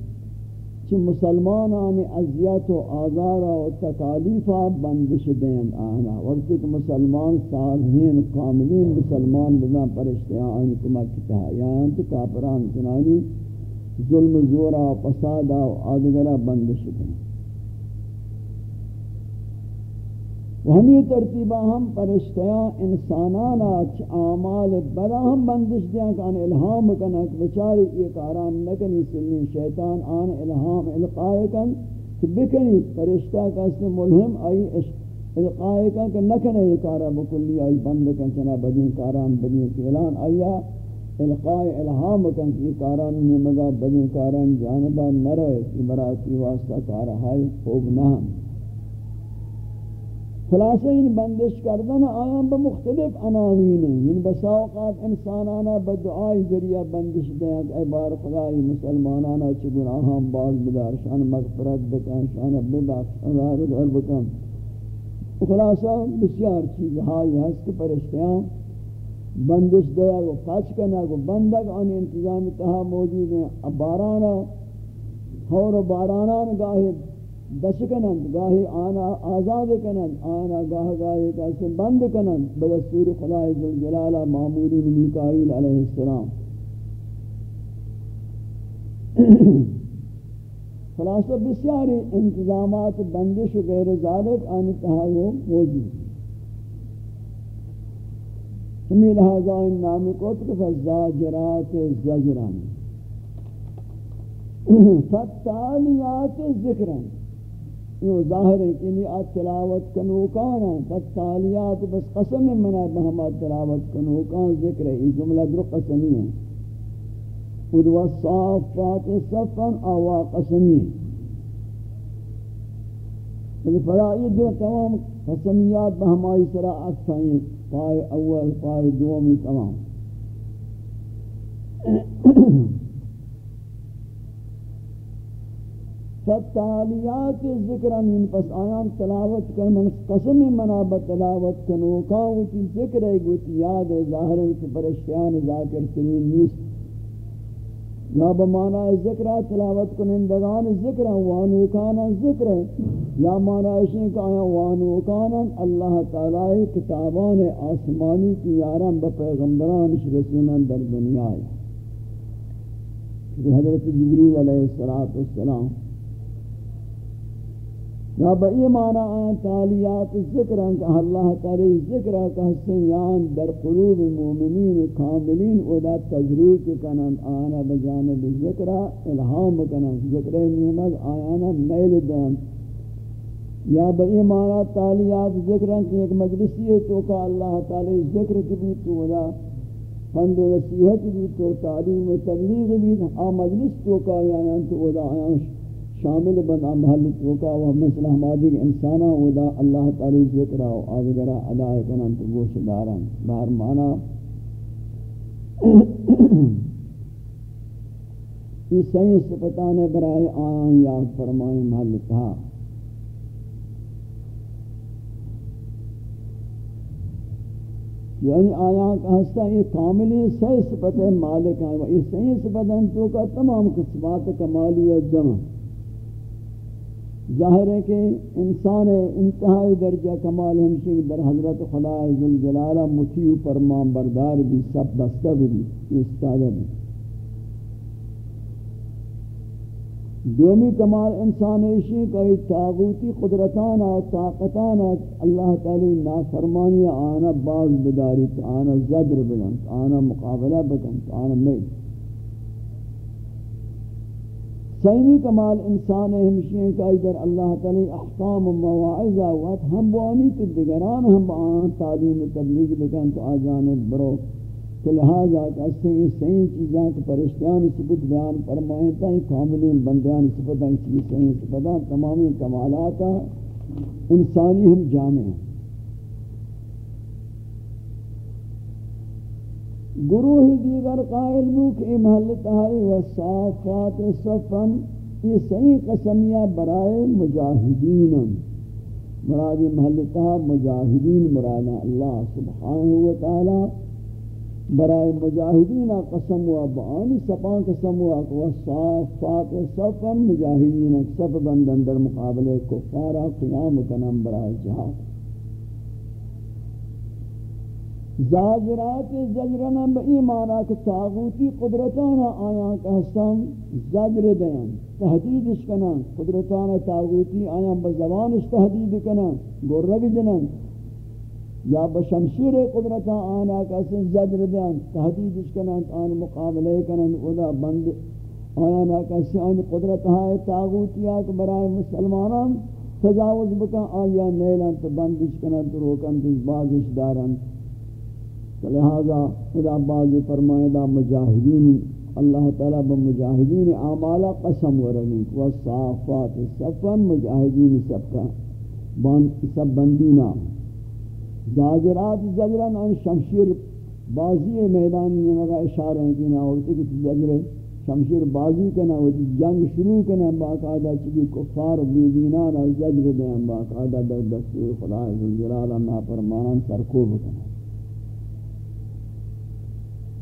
چی مسلمانان عذیت و آزارا و تکالیفا بندش دین آنا وقتی کہ مسلمان صالحین کاملین مسلمان بزن پرشتیاں آنی کمک تحیان یعنی تو کافران، چنانی ظلم، زورا و پسادا و آدگرہ بندش دین. و ہمی ترتیبہ ہم پرشتیاں انسانانا چھ آمال بدا ہم بندش دیاں کہ آن الہام کنا کہ بچاری ایک آرام نکنی سلمی شیطان آن الہام القائے کن کہ بکنی پرشتہ کا اس نے ملہم آئی القائے کن کہ نکنے ایک آرام بکلی آئی بند کن چنا بدین کاران بدین کیلان آیا القائے الہام کن کہ ایک آرام نمگا بدین کاران جانبا نرے کہ براتی واسطہ کارہائی خوب نہ ہم خلاصہ ان بندش کردن آیان با مختلف عناوین ہیں ان یعنی بسا اوقات انسانانا بدعائی ذریعہ بندش دیں اے بار خدای مسلمانانا چی گناہاں باز بدار. شان مغفرت بکن، شان ببخش، شان بکن بکن. خلاصہ بسیار چیز ہائی ہست کہ پرشتیاں بندش دیا گو پچ کنا گو بندگ آن انتظام تہا موجود ہیں اب بارانا ہور و بارانان گاہی کنند گاہی آنا آزاد کنند، آنا گاہ گاہی کسی بند کنند. بدستور خدای جلالہ معمولی میکائیل علیہ السلام. خلاصہ بسیاری انتظامات بندش و غیر ذالک آنی تحایو موجود. ہمیں لہذا ان نامی کو تکف الزاجرات زجران. فتالیات ذکران یہ ظاہر ہے کہ یہ تلاوت کنو کانا فتالیات بس قسم منا بہما تلاوت کنو کان ذکر ہے، یہ جملہ در قسمی ہے۔ خود والصافات صفا اوا قسمی ہے۔ فلا یہ دو تمام قسمیات بہمائی سرا اکفائیں پائے اول، پائے دومی تمام۔ فتالیات ذکر من پس آیان تلاوت کر من قسم منا بتلاوت کنو کاوتی ذکر ہے گوتی یاد ہے ظاہر ہے کہ پرشتیان ذاکر سنین نیست. یا بمانا ذکر تلاوت کنندگان ذکر وانو کانا ذکر یا مانا اشین کہ آیا وانو کانا اللہ تعالی کتابان آسمانی کی یارم بپیغمبران رسولن در دنیا ہے حضرت جبریل علیہ السلام یا با ایمان آن تالیات ذکر کہ اللہ تعالی ذکر کا حسن یان در قلوب مومنین کاملین ادا تجریق کنن آنا بجانب ذکر الہام کنن ذکر نعمت آیانا میل دین یا با ایمان تالیات ذکر کہ ایک مجلسی ہے تو کہ اللہ تعالی ذکر کی بھی تو ادا فند و نصیحت بھی تو، تعلیم و تبلیغ بھی، آ مجلس تو کہ آیان تو ادا آیان شامل بنا محل توکا و مثل ہمادی انسانا ودا اللہ تعالی ذکر و آدھگرہ ادا کنن تو گوش دارن۔ بہر مانا یہ صحیح صفتان برائے آیان یاد فرمائیں محل تھا۔ یعنی آیان کا حصہ یہ کاملی صحیح صفت مالک ہیں۔ یہ صحیح صفتان تو کا تمام قسمات کمالی جمع۔ ظاہر ہے کہ انسان انتہائی درجہ کمال ہمشی در حضرت خدا ذوالجلالہ مطیع فرمان بردار بھی، سب بستہ بھی استادہ بھی۔ دومی کمال انسان ایشی کا تاغوتی قدرتانا طاقتانا اللہ تعالی نافرمانی آنا باز بداری آنا زدر بلن آنا مقابلہ بکن آنا میل۔ سیمی کمال انسان ہمشین کا ادھر اللہ تعالی احکام و مواعظہ وقت ہم بوانی تو دگران ہم آن تعلیم و تبلیغ بکن تو آجانب برو. تو لہذا کہ اس سے یہ صحیح چیزاں کہ پرشتیان صفت بیان فرمائیں تا ہی کاملین بندیان صفتاں چیز صحیح صفتاں تمامی کمالات انسانی ہم جامع ہیں۔ گروہ دیگر قائل بو کہ محلت ہے وصافات صفن، یہ صحیح قسمیہ برائے مجاہدین مراد محلت ہے مجاہدین مرانا اللہ سبحانہ وتعالی برائے مجاہدین قسم و بانی سپان قسم و وصافات صفن، مجاہدین صف بندن در مقابلے کفارہ قیام کنم برائے جہاد۔ زاجرات زجرنا با ایمانا کہ تاغوتی قدرتانا آیاں کا حسن زجر دیاں تحدیدش کنن قدرتانا تاغوتی آیاں با زبانش تحدید کنن گرگ جنن یا با شمشیر قدرتا آنا کا حسن زجر دیاں تحدیدش کنن آن مقابلے کنن ادا بند. آیاں کا حسن آن قدرتا تاغوتی آکھ برای مسلمانان تجاوز بکن، آیا نیلن تو بندش کنن تو روکن تو بازش دارن لہذا خدا باز فرمائے دا مجاہدین، اللہ تعالی بمجاہدین اعمال قسم ورنی والصافات صفا مجاہدین سب کا سب بندینا، زاجرات زجران ان شمشیر بازی میدان میں مگا اشارہ ہیں کہ نہ ہوتی کہ زجر شمشیر بازی کنا ہوتی جنگ شروع کنا، باقاعدہ چکی کفار بیدینان از زجر دیں، باقاعدہ در دستور خدا عزیزجلال نافرمانان سرکوب کنا۔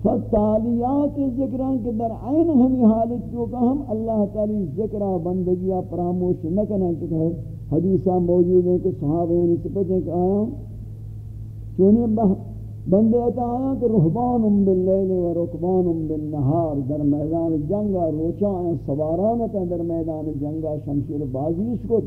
فتالیات ذکران کے در عین ہمی حالت جو کہ ہم اللہ تعالی ذکرہ بندگیہ پراموش نہ کرنا چکے حدیثہ موجود ہیں کہ صحابہ یعنی سپت ہیں کہ آیا چونی بندے اتا آیا کہ رہبان باللیل و رکبان بالنہار در میدان جنگا روچا آیا سوارانتا در میدان جنگا شمشیر بازیش کو۔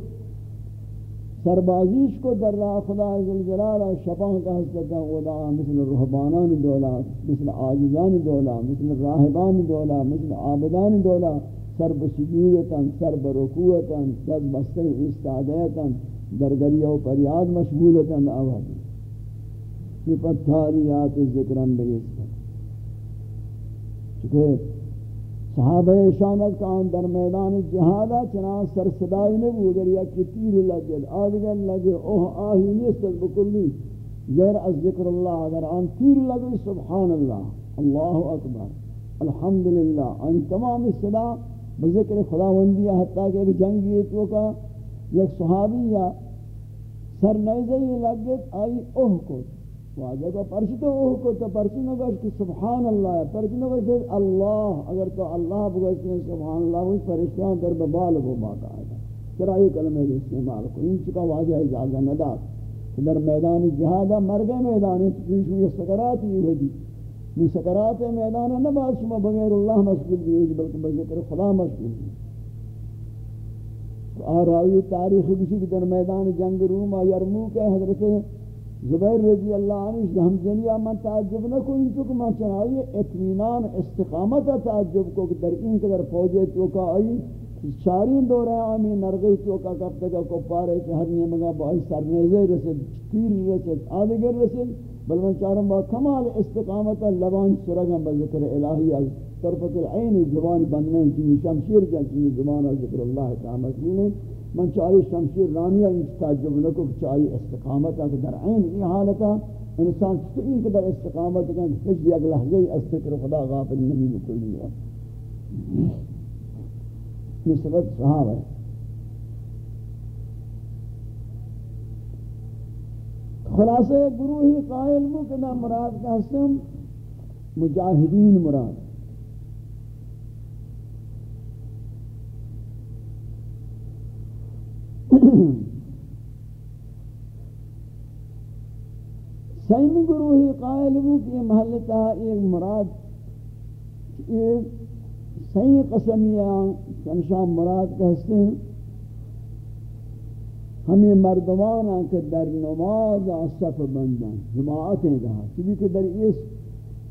سربازیش کو در راہ خدا عزالجلال شپاہ کا حسدتا ودا مثل رہبانان دولا، مثل آجزان دولا، مثل راہبان دولا، مثل عابدان دولا سر بسجودتاً سر برکوتاً سر بستے استادیتاً درگریہ و پریاد مشغولتاً آوازی. یہ پتھاریات ذکرن بیس چکہ صحابہ شامت کان در میدان جہادا چنان سر صدای نبو اگر یا کی تیر لگل، آدگر لگے اوہ آہی نیست بکلی غیر از ذکر اللہ اگر آن تیر لگے سبحان اللہ اللہ اکبر. الحمدللہ. ان تمام صدا بذکر خداوندی حتیٰ کہ ایک جنگی تو کا یک صحابی یا سر نیزے لگت آئی اوہ کو واجہ کو پرچ تو اوہ کو تو پرچ نہ گوش کہ سبحان اللہ پرچ نہ گوش اللہ، اگر تو اللہ بگوش کہ سبحان اللہ وہ فرشتیان در ببال کو باقا آئے چرا یہ کلمہ استعمال کو؟ ان چکا واجہ اجازہ نہ دا در میدان جہادہ مرگے میدان ہے تو یہ سکرات ہی ہوئی یہ سکرات میدان نہ بعد شما بغیر اللہ مشغول بھی بلکہ بذکر خدا مشغول بھی۔ اور راوی تاریخ کسی کی در میدان جنگ روم یرموک ہے، حضرت زبیر رضی اللہ عنہ ہم جنیا من تعجب نہ کو ان چکو من چنائی اطمینان، استقامت تعجب کو کہ در این قدر فوجے تو کا آئی، چارین دور ہیں آمی نرغی تو کا کب تک کو پارے کہ ہر نیم نیمگا بائی سرنیزے رسل تیر رسل آدگر رسل بل من چارم با کمال استقامت لبان سرگم بذکر الہی از طرفت العین زبان بندنے کی شمشیر جنسی زبان ذکر اللہ تعالی مسئولین من چاری شمشیر رانیہ ان تعجب لکو چاری استقامت ہے در عین ای حالتا انسان چطوری کہ در استقامت ہے کہ کچھ یک لحظے استقر خدا غافل نہیں بکلی ہے نسبت صحابہ ہے۔ خلاصہ گروہی قائل مو کہ نہ مراد کا حسن مجاہدین مراد۔ سیمی گروہی قائل مو کہ یہ محلتا ایک مراد ایک صحیح قسمیاں چنشان مراد کا حسن ہمیں مردمان کے در نماز صف بندن جماعت ہیں کہا چونکہ در اس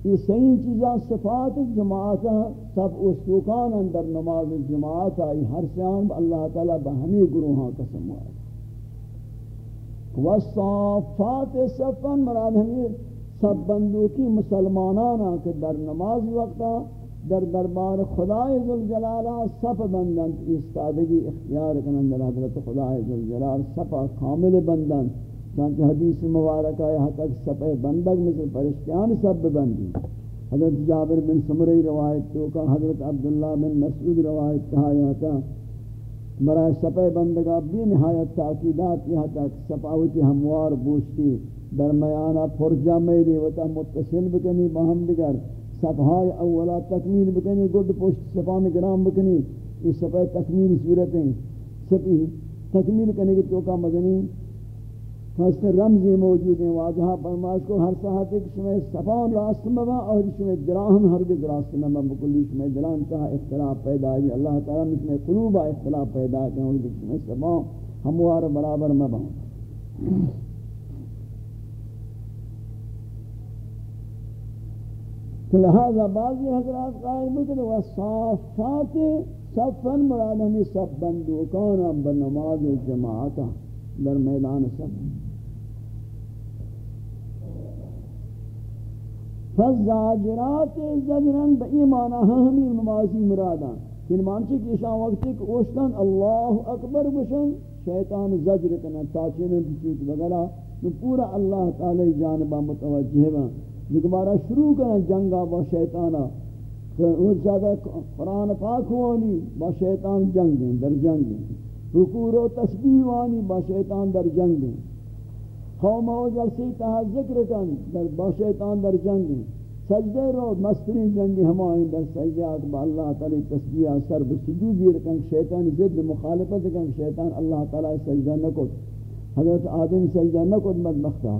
یہ صحیح چیزاں صفات جماعت سب اسلوکان اندر نماز جماعت آئی ہر سیان اللہ تعالیٰ بہمی گروہاں قسم آئی وصافات صفن مراد ہمیں سب بندوکی مسلمانانا کہ در نماز وقتا در دربار خدای ذوالجلالہ صف بندن، استادگی اختیار کنن در حضرت خدای ذوالجلال صف کامل بندن۔ چانکہ حدیث مبارکہ ہے حق صف بندگ مثل فرشتیان سب بندی حضرت جابر بن سمری روایت تو کا حضرت عبداللہ بن مسعود روایت کہا تھا۔ برای صف بندگا بھی نہایت تاکیدات، یہاں تک صفاوتی ہموار بوشتی، درمیانہ پرجہ میری وطا متصل بکنی، باہم دگر صفحہ اولا تکمیل بکنی گڈ پوشت صفحہ گرام بکنی۔ یہ صفحہ تکمیل صورتیں سپی تکمیل کرنے کے توقع مدنی فست رمزی موجود ہیں واجہا فرماش کو ہر ساعت ایک شمع صفان راست مبا اور شمع دراہم ہرگز راست مبا بکلی شمع دلان چاہ اختلاف پیدا ہے، اللہ تعالیٰ میں شمع قلوبہ اختلاف پیدا ہے کہ ان کے شمع صفان ہموار برابر مبا لہذا بعضی حضرات قائل بکن و صافات صفن مراد ہمیں سب بندوکانا بنماز جماعتا در میدان سب فزاجرات زجرن با ایمانا ہمیں نمازی مرادا کہ یعنی مانچے کہ شاہ وقت ایک اوشتن اللہ اکبر بشن، شیطان زجر کنا تاچین بچوت. بگلا تو پورا اللہ تعالی جانبا متوجہ با لیکن شروع کنا جنگا با شیطانا. وہ زیادہ قرآن پاک ہوانی با شیطان جنگ، در جنگ. دیں رکور و تسبیح وانی، با شیطان در جنگ. دیں خوم و جلسی تہا ذکر کن در با شیطان در جنگ دیں سجدے رو مسترین جنگی ہمائیں در سجدے آت با اللہ تعالی تسبیح سر بسجود یہ رکن شیطان ضد مخالفت کن شیطان اللہ تعالی سجدہ نکت حضرت آدم سجدہ نکت مدمختہ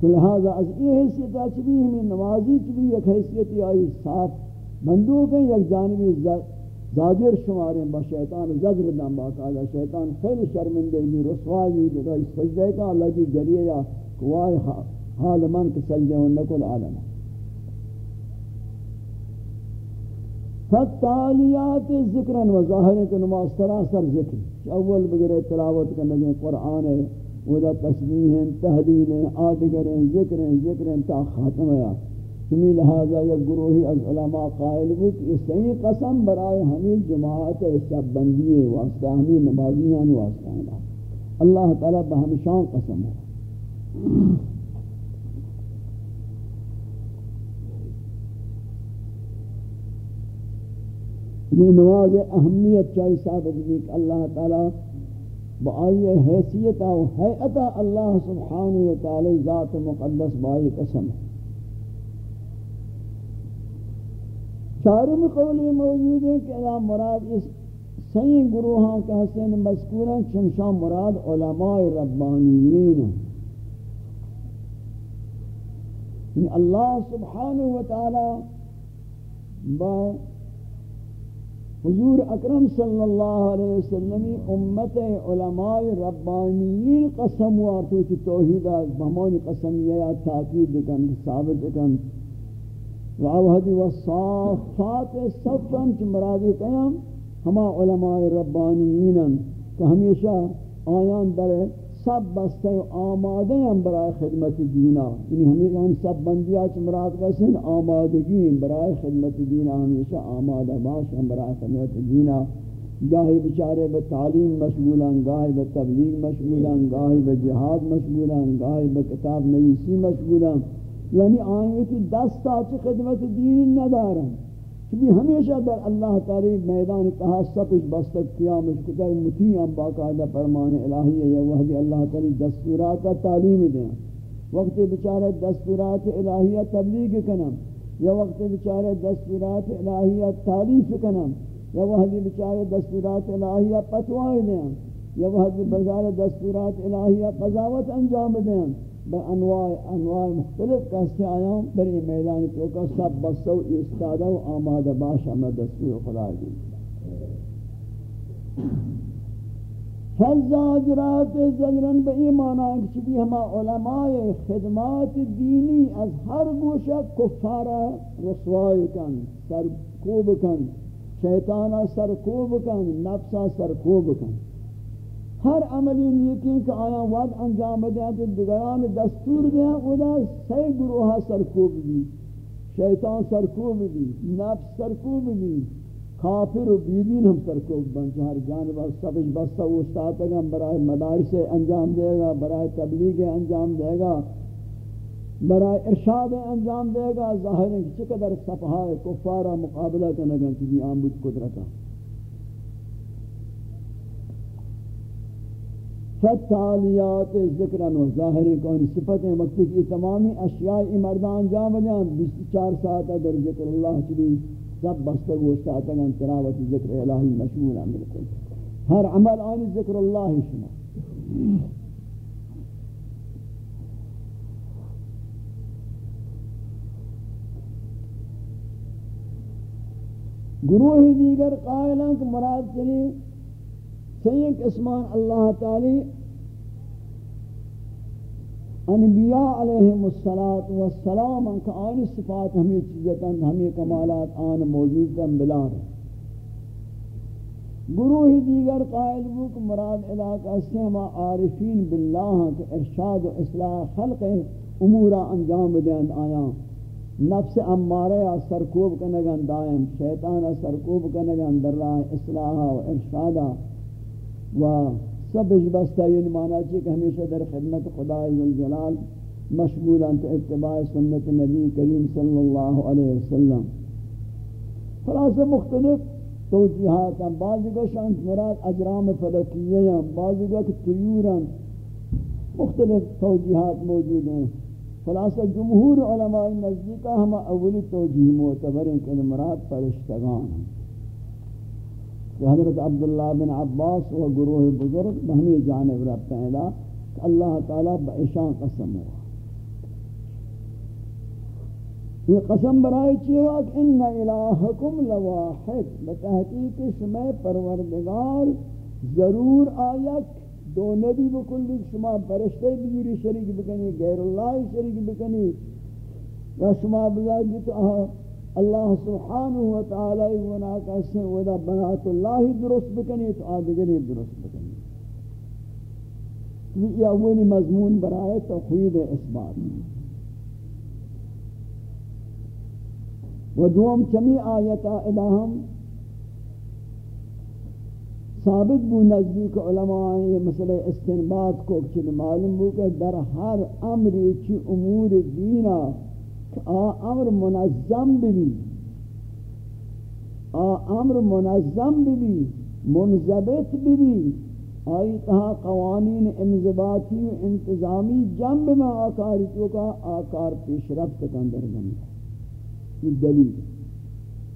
تو لہذا از یہ حیثیت چبی ہمیں نمازی چبی ایک حیثیتی آئی صاف بندوق ہیں یک جانبی زادر شماریں با شیطان زجر دن باقاعدہ شیطان خیلی شرمندے بھی رسوائی بھی جو سجدے کا اللہ کی گریہ یا کوائے حال من کے سجدے ونکل عالم فتالیات ذکرن و ظاہرین کے نماز سراسر ذکر اول بگرے تلاوت کرنے گئے قرآن ہے ودا تسبیح ہیں تحلیل ہیں آدگر ہیں ذکر ہیں ذکر ہیں تا خاتم ہے چمی لہذا یک گروہی از علماء قائل بھی کہ اس صحیح قسم برائے ہمیں جماعت سب بندی ہے واسطہ ہمیں نمازیاں یعنی واسطہ ہیں اللہ تعالیٰ بہمشان قسم ہے یہ نواز اہمیت چاہی ثابت بھی کہ اللہ تعالی بآئی حیثیت و حیعت اللہ سبحانہ وتعالی ذات مقدس بائی قسم ہے چارم قولی موجود ہے کہ اللہ مراد اس سین گروہاں کا حسین مذکورا چمشان مراد علماء ربانیین ہیں۔ یعنی اللہ سبحانہ وتعالی با حضور اکرم صلی اللہ علیہ وسلم امت علماء ربانیین قسم وارتو کی توحیدہ بہمانی قسم قسمیہ تاکید کن ثابت کن وعوہدی والصافات صفن چی مرادی قیام ہما علماء ربانیین کہ ہمیشہ آیان در سب بستے و آمادے ہیں برای خدمت دینا یعنی ہمیشہ ہمیں سب بندیاں بندیات مراد کسن آمادگی ہیں برای خدمت دینا ہمیشہ آمادہ باش ہم برای خدمت دینا گاہی بچارے بتعلیم مشغولان گاہی بتبلیغ مشغولان گاہی بجہاد مشغولان گاہی بکتاب نویسی مشغولان یعنی آئیں کہ دستا چی خدمت دین ندارن. چونکہ ہمیشہ در اللہ تعالی میدان تحصفش بستک قیامش کتر متیان باقاعدہ فرمان الہی ہے یا وحدی اللہ تعالی دستورات کا تعلیم دیں وقت بچارے دستورات الہیہ تبلیغ کنم. یا وقت بچارے دستورات الہیہ تعریف کنم. یا وحدی بچارے دستورات الہیہ پتوائے دیں یا وحدی بچارے دستورات الہیہ قضاوت انجام دیں انواع انواع مختلف کیسے آیا در یہ میدان تو سب بسو استادہ و آمادہ باش ہمیں دستور خدا دی فالزاجرات زجرن بے ایمان آئیں کہ بھی ہما علماء خدمات دینی از ہر گوشہ کفارہ رسوائی کن، سرکوب کن شیطانہ سرکوب کن نفسہ سرکوب کن. ہر عملی نیکی کہ آیا وقت انجام دیں تو دیگران دستور دیں ادا سی گروہ سرکوب بھی۔ شیطان سرکوب بھی، نفس سرکوب بھی۔ کافر و بیدین ہم سرکوب بن ہر جانب سبج بستہ و استاتگا برای مدارس انجام دے گا برای تبلیغ انجام دے گا برای ارشاد انجام دے گا۔ ظاہر ہے کہ چقدر صفحہ کفارہ مقابلہ کرنے گا آمود قدرتہ فتالیات ذکرن و ظاہری کون صفتیں وقتی کی تمامی اشیاء مردان جام جان بیس چار ساعت در ذکر اللہ چلی سب بستہ گوشتا تگن تراوت ذکر الہی مشمول ہیں بالکل۔ ہر عمل آنی ذکر اللہ شما۔ گروہ دیگر قائلان کہ مراد چلی سید اسمان اللہ تعالی انبیاء علیہم السلام انکہ آنی صفات ہمیں چیزتاں، ہمیں کمالات آن موجود ہیں بلا رہے گروہ دیگر قائل بک مراد علاقہ سے ہم عارفین باللہ کہ ارشاد و اصلاح خلق امورا انجام دیں آیا نفس امارہ سرکوب کنگن دائم، شیطان سرکوب کنگن در راہ اصلاح و ارشادہ۔ و سب بستا یہ مانا چاہیے کہ ہمیشہ در خدمت خدا عزالجلال مشغول انت اتباع سنت نبی کریم صلی اللہ علیہ وسلم۔ خلاص مختلف توجیحات ہیں، بعضی کو شانت مراد اجرام فلکیہ ہیں، بعضی کو طیور ہیں۔ مختلف توجیحات موجود ہیں۔ خلاصہ جمہور علماء نزدیکہ ہم اولی توجیح معتبر ہیں کہ مراد فرشتگان ہیں۔ کہ حضرت عبداللہ بن عباس و گروہ بزرگ بہمی جانب رب پہلا کہ اللہ تعالیٰ بعشان قسم ہوا۔ یہ قسم برائے چیوا کہ ان الہکم لواحد، بتحقیق شما پروردگار ضرور آیت دو نبی بکلی شما پرشتے بیوری شریک بکنی، غیر اللہ شریک بکنی، یا شما بزرگی تو آہا اللہ سبحانہ و تعالی ونا کسے ودا بنات اللہ درست بکنی تو آدگری درست بکنی یہ اولی مضمون برائے توحید اثبات۔ و دوم چمی آیتا الہم ثابت بو نزدیک علماء یہ مسئلہ استنباط کو چل معلوم بو کہ در ہر امر چی امور دینا آ امر منظم بھی آ امر منظم بھی منضبط بھی آئی تہا قوانین انضباطی و انتظامی جنب میں آکاری تو کا آکار پیش رفت کا اندر بنی یہ دلیل.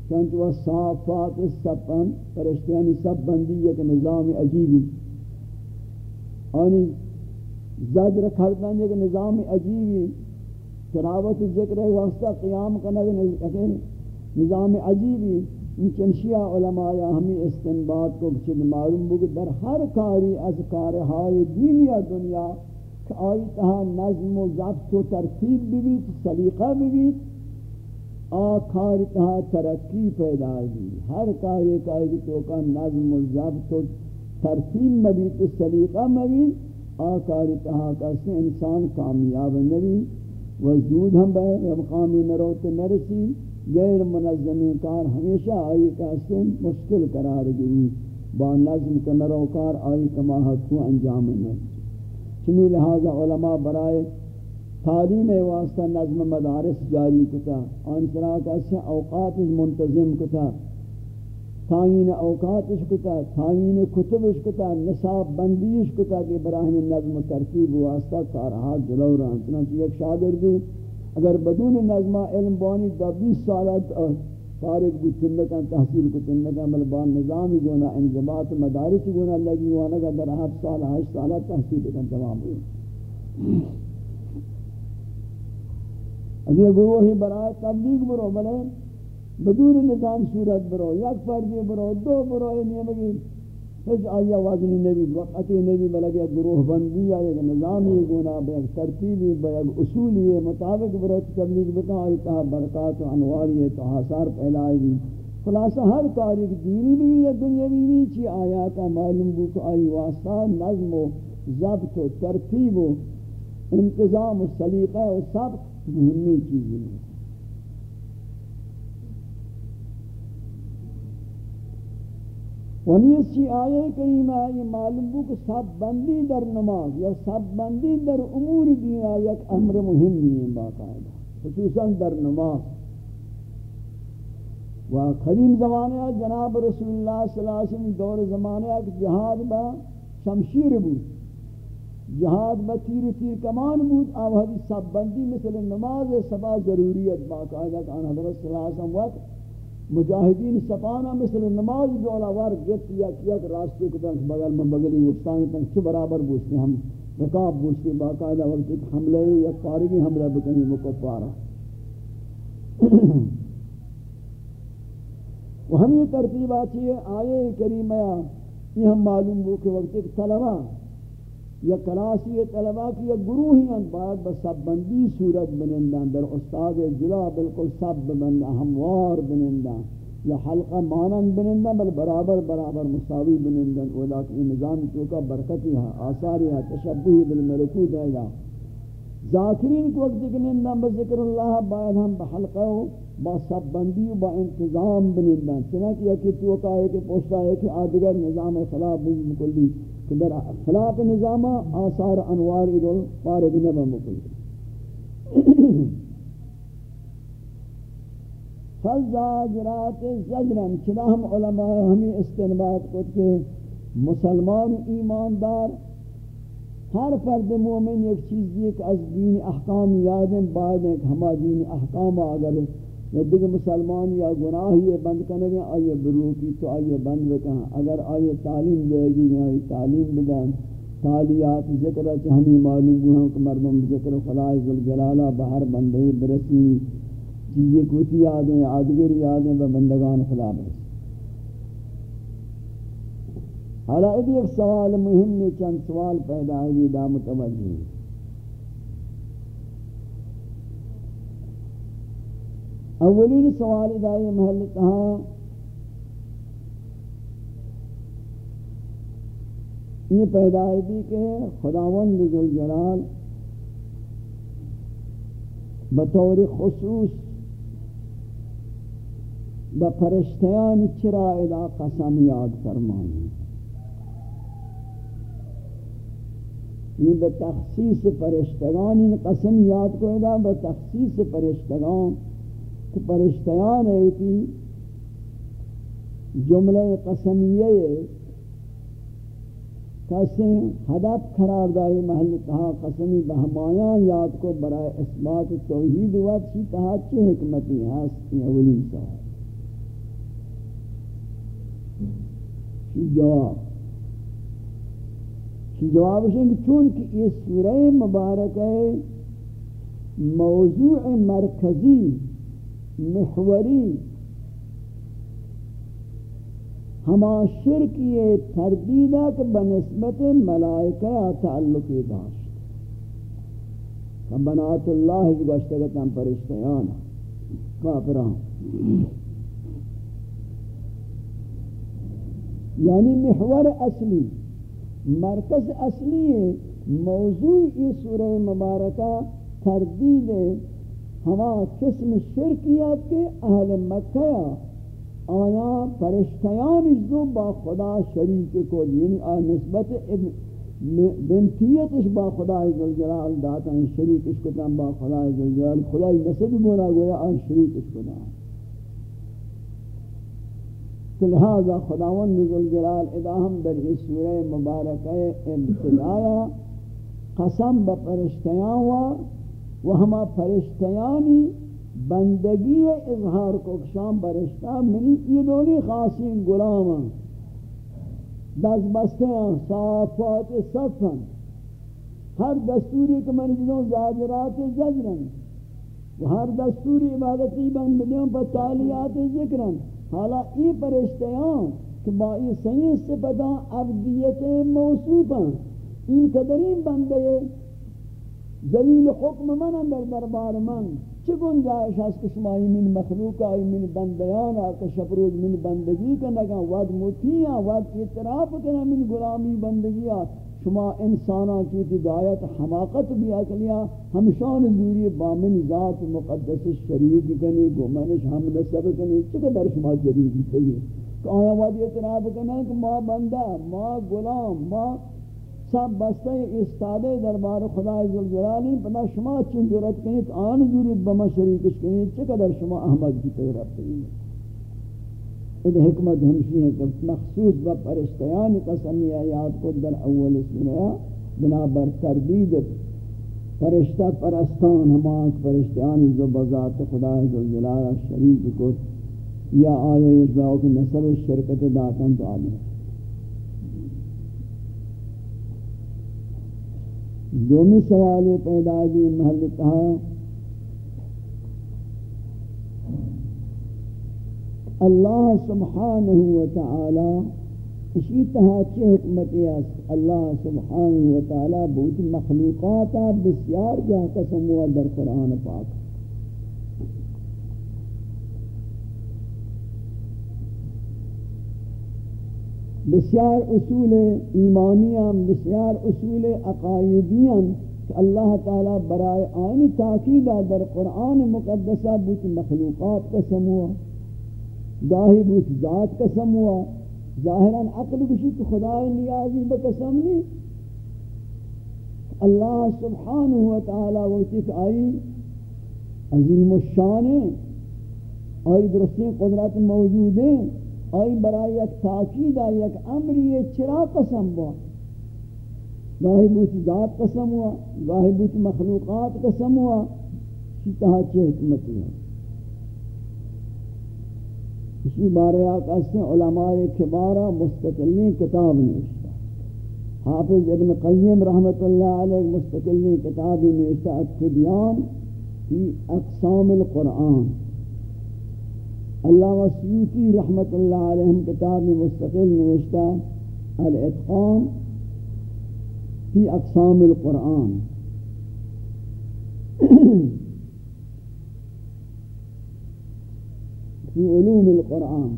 چند وہ صافات سپن پرشتیانی سب بندی ایک نظام عجیبی. آنی زجر کھردن ایک نظام عجیبی. تراوت ذکر واسطہ قیام کرنا نظام عجیبی چنشیہ علماء ہمیں استنباد کو چند معلوم بگو در ہر کاری از کارہائی دین یا دنیا کہ آئی تہا نظم و ضبط و ترتیب بھی سلیقہ بھی آ کاری تہا ترقی پیدا ہوئی۔ ہر کاری کاری تو کا نظم و ضبط و ترتیب مبی تو سلیقہ مبی آ کاری تہا کسی انسان کامیاب نبی وجود ہم بے مقامی نروت نرسی، غیر منظمی کار ہمیشہ آئی کا سن مشکل قرار گئی با نظم کا نرو کار آئی کما حقو انجام نہیں چمی لہذا علماء برائے تعلیم واسطہ نظم مدارس جاری کتا. آن کا اوقات منتظم کتا. تعین اوقاتش کتا تعین کتبش کتا، نصاب بندیش کتا کہ براہم نظم ترتیب واسطہ کارہا جلو رہا، چنانچہ ایک شاگردی اگر بدون نظم علم بانی دا بیس سالت فارغ بھی چندکان تحصیل کو چندکان بل بان نظامی گونا، انضباط مدارس گونا لگی وانا کہ در ہفت سال ہشت سالت تحصیل کن تمام ہوئی۔ اگر گروہی برای تبلیغ برو، بلے بدون نظام صورت برو، یک فردی برو، دو برو یہ مگی ہیچ آیا وزنی نبی وقت نبی بلکہ ایک گروہ بندی یا ایک نظامی گونا بے ایک ترتیبی بے ایک اصولی مطابق برو تبلیغ بکا آئی تہا برکات و انواری تو حسار پہلائی بھی خلاصہ ہر تاریخ دینی بھی یا دنیاوی بھی چی آیاتا معلوم بو کہ آئی واسطہ نظم و ضبط و ترتیب و انتظام و سلیقہ و سبق مهمی چیزی نہیں ونیسی آیے کریمہ یہ معلوم بو کہ سب بندی در نماز یا سب بندی در امور دین ایک امر مهم نہیں باقاعدہ، خصوصا در نماز۔ و قدیم زمانے جناب رسول اللہ صلی اللہ علیہ وسلم دور زمانے جہاد با شمشیر بود۔ جہاد با تیر تیر کمان بود آوہدی سب بندی مثل نماز سبا ضروریت باقاعدہ کہ آن حضرت صلی اللہ علیہ وسلم وقت مجاہدین سپانا مثل نماز دولا وار گت یا کیا کہ راستے کو تنک بغل میں بغلی وستانی تنک چو برابر بوستے ہم رکاب بوستے باقاعدہ وقت ایک حملے یا فارغی حملہ بکنی مکفارا۔ و ہم یہ ترتیب آتی ہے آئے کریمہ یہ ہم معلوم ہو کہ وقت ایک طلبہ یا کلاسی طلبہ کی یا گروہی ہیں بعد بس سب بندی صورت بنندن، در استاد جلا بالکل سب بندن ہموار بنندن، یا حلقہ مانند بنندن، بل برابر برابر مساوی بنندن اولا کی نظام چوکا برکتی ہے، آثاری ہے تشبہی بالملکوت ہے، یا ذاکرین کو وقت بنندن بذکر اللہ، باید ہم بحلقہ ہو با سب بندی و با انتظام بنندن، چنانکہ یکی توکا ہے کہ پوچھتا ہے کہ آدگر نظام خلاف بھی مکلی کہ در خلاف نظامہ آثار انوار ادھر پارد نبا مکلی فالزاجرات زجرن چلا ہم علماء ہمیں استنباد کو کہ مسلمان ایماندار ہر فرد مومن ایک چیز یہ کہ از دین احکام یادیں بعد ایک ہما دین احکام اگر یا دیکھ مسلمان یا گناہی بند کرنے گے آئیے بروکی تو آئیے بند بکن. اگر آئیے تعلیم دے گی آئیے تعلیم بدن تالیات ذکر ہے ہمیں معلوم ہوں کہ مردم ذکر خلائی ذلجلالہ بہر بندے برسی. چیزیں کوتی یادیں آدگر یادیں بندگان خلا برسی. حالا ایک سوال مهم چند سوال پیدا ہے دا متوجہ ہے اولین سوال ادائی محل کہا یہ پیدا ہے کہ خداوند ذوالجلال بطور خصوص بپرشتیان چرا ادا قسم یاد فرمانی یہ بتخصیص پرشتگان ان قسم یاد کو ادا، بتخصیص پرشتگان کہ پرشتیان ہے کہ جملہ قسمیہ ہے قسم ہدف قرار دائی محل تہا قسمی بہمایان یاد کو برائے اثبات توحید وقت چی تہا چی حکمتی ہے اس اولین سوال؟ جواب؟ جواب ہے کہ چونکہ یہ سورہ مبارک ہے، موضوع مرکزی محوری ہما شرک یہ تردیدہ کہ بنسبت ملائکہ تعلقی داشت بنات اللہ گوشتگتا ہم پرشتیانا کافران یعنی محور اصلی مرکز اصلی موضوع یہ سورہ مبارکہ تردید ہما قسم شرکیات کے اہل مکہ آیا پرشتیان جو با خدا شریک کو یعنی آ نسبت بنتیتش با خدا عزوجلال داتا ہے شریکش کو تم با خدا عزوجلال خدای نسب بولا گویا آن شریکش کو داتا لہذا خداوند ذوالجلال اداہم در اس سورہ مبارکہ ابتدایا قسم با پرشتیان و و ہما پرشتیانی بندگی اظہار کو شام پرشتہ منی یہ دونی خاصین غلام دست بستے ہیں صافات صفن ہر دستوری کہ منجدوں زاجرات زجرن و ہر دستوری عبادتی بند بدیوں پر تالیات ذکرن حالا ای پرشتیان کہ با ای سین سپتاں عبدیت موصوفاں این قدرین بندے ذلیل حکم من اندر دربار من. چه گنجائش هست که شما من مخلوق آئی من بندیان آکا شپروز من بندگی کنگا ود مطیع ود اعتراف کنگا من غلامی بندگی آکا شما انسانا چوتی گایت حماقت بھی اکلیا ہمشان دوری بامن ذات مقدس شریک کنی گمنش ہم نسب کنی. چقدر شما جریدی تھی کہ آیا وادی اعتراف کنی کہ ما بندہ ما غلام، ما سب بستے استادے دربار خدا عزوجلالی پدا شما چون جرت کنی آن دوری بما شریکش کنی چقدر شما احمد کی طرف تھی اد حکمت ہمشی ہے کہ مخصوص با پرشتیان قسمی آیات کو در اول سنیا بنابر تردید پرشتہ پرستان ہمانک پرشتیان جو بذات خدا جو شریک کو یا آئے اجباؤ کی نصر شرکت داتن تو آلے دومی سوال پیدا دی محل کہا اللہ سبحانہ وتعالی، اسی طرح چه حکمت است؟ اللہ سبحانہ وتعالی بہت مخلوقات بسیار جا قسم ہوا در قرآن پاک۔ بسیار اصول ایمانیاں بسیار اصول عقائدیاں کہ اللہ تعالی برائے آئین تاکیدہ در قرآن مقدسہ بہت مخلوقات قسم ہوا گاہی بوت ذات قسم ہوا ظاہراً عقل کشی تو خدا نیازی بقسم نہیں اللہ سبحانہ وتعالی وقتی کہ آئی عظیم الشان ہے، آئی درستی قدرت موجود ہیں آئی برای ایک تاکید آئی ایک امری چرا قسم ہوا گاہی بوت ذات قسم ہوا، گاہی بوت مخلوقات قسم ہوا اسی طرح چھے حکمتی ہیں اسی بارے آقا سے علماء کبارہ مستقلین کتاب نوشتا حافظ ابن قیم رحمت اللہ علیہ مستقلین کتاب نوشتا اتبیان فی اقسام القرآن. اللہ وسیوتی رحمت اللہ علیہ کتاب میں مستقل نوشتا الاتقام فی اقسام القرآن۔ فی علوم القرآن۔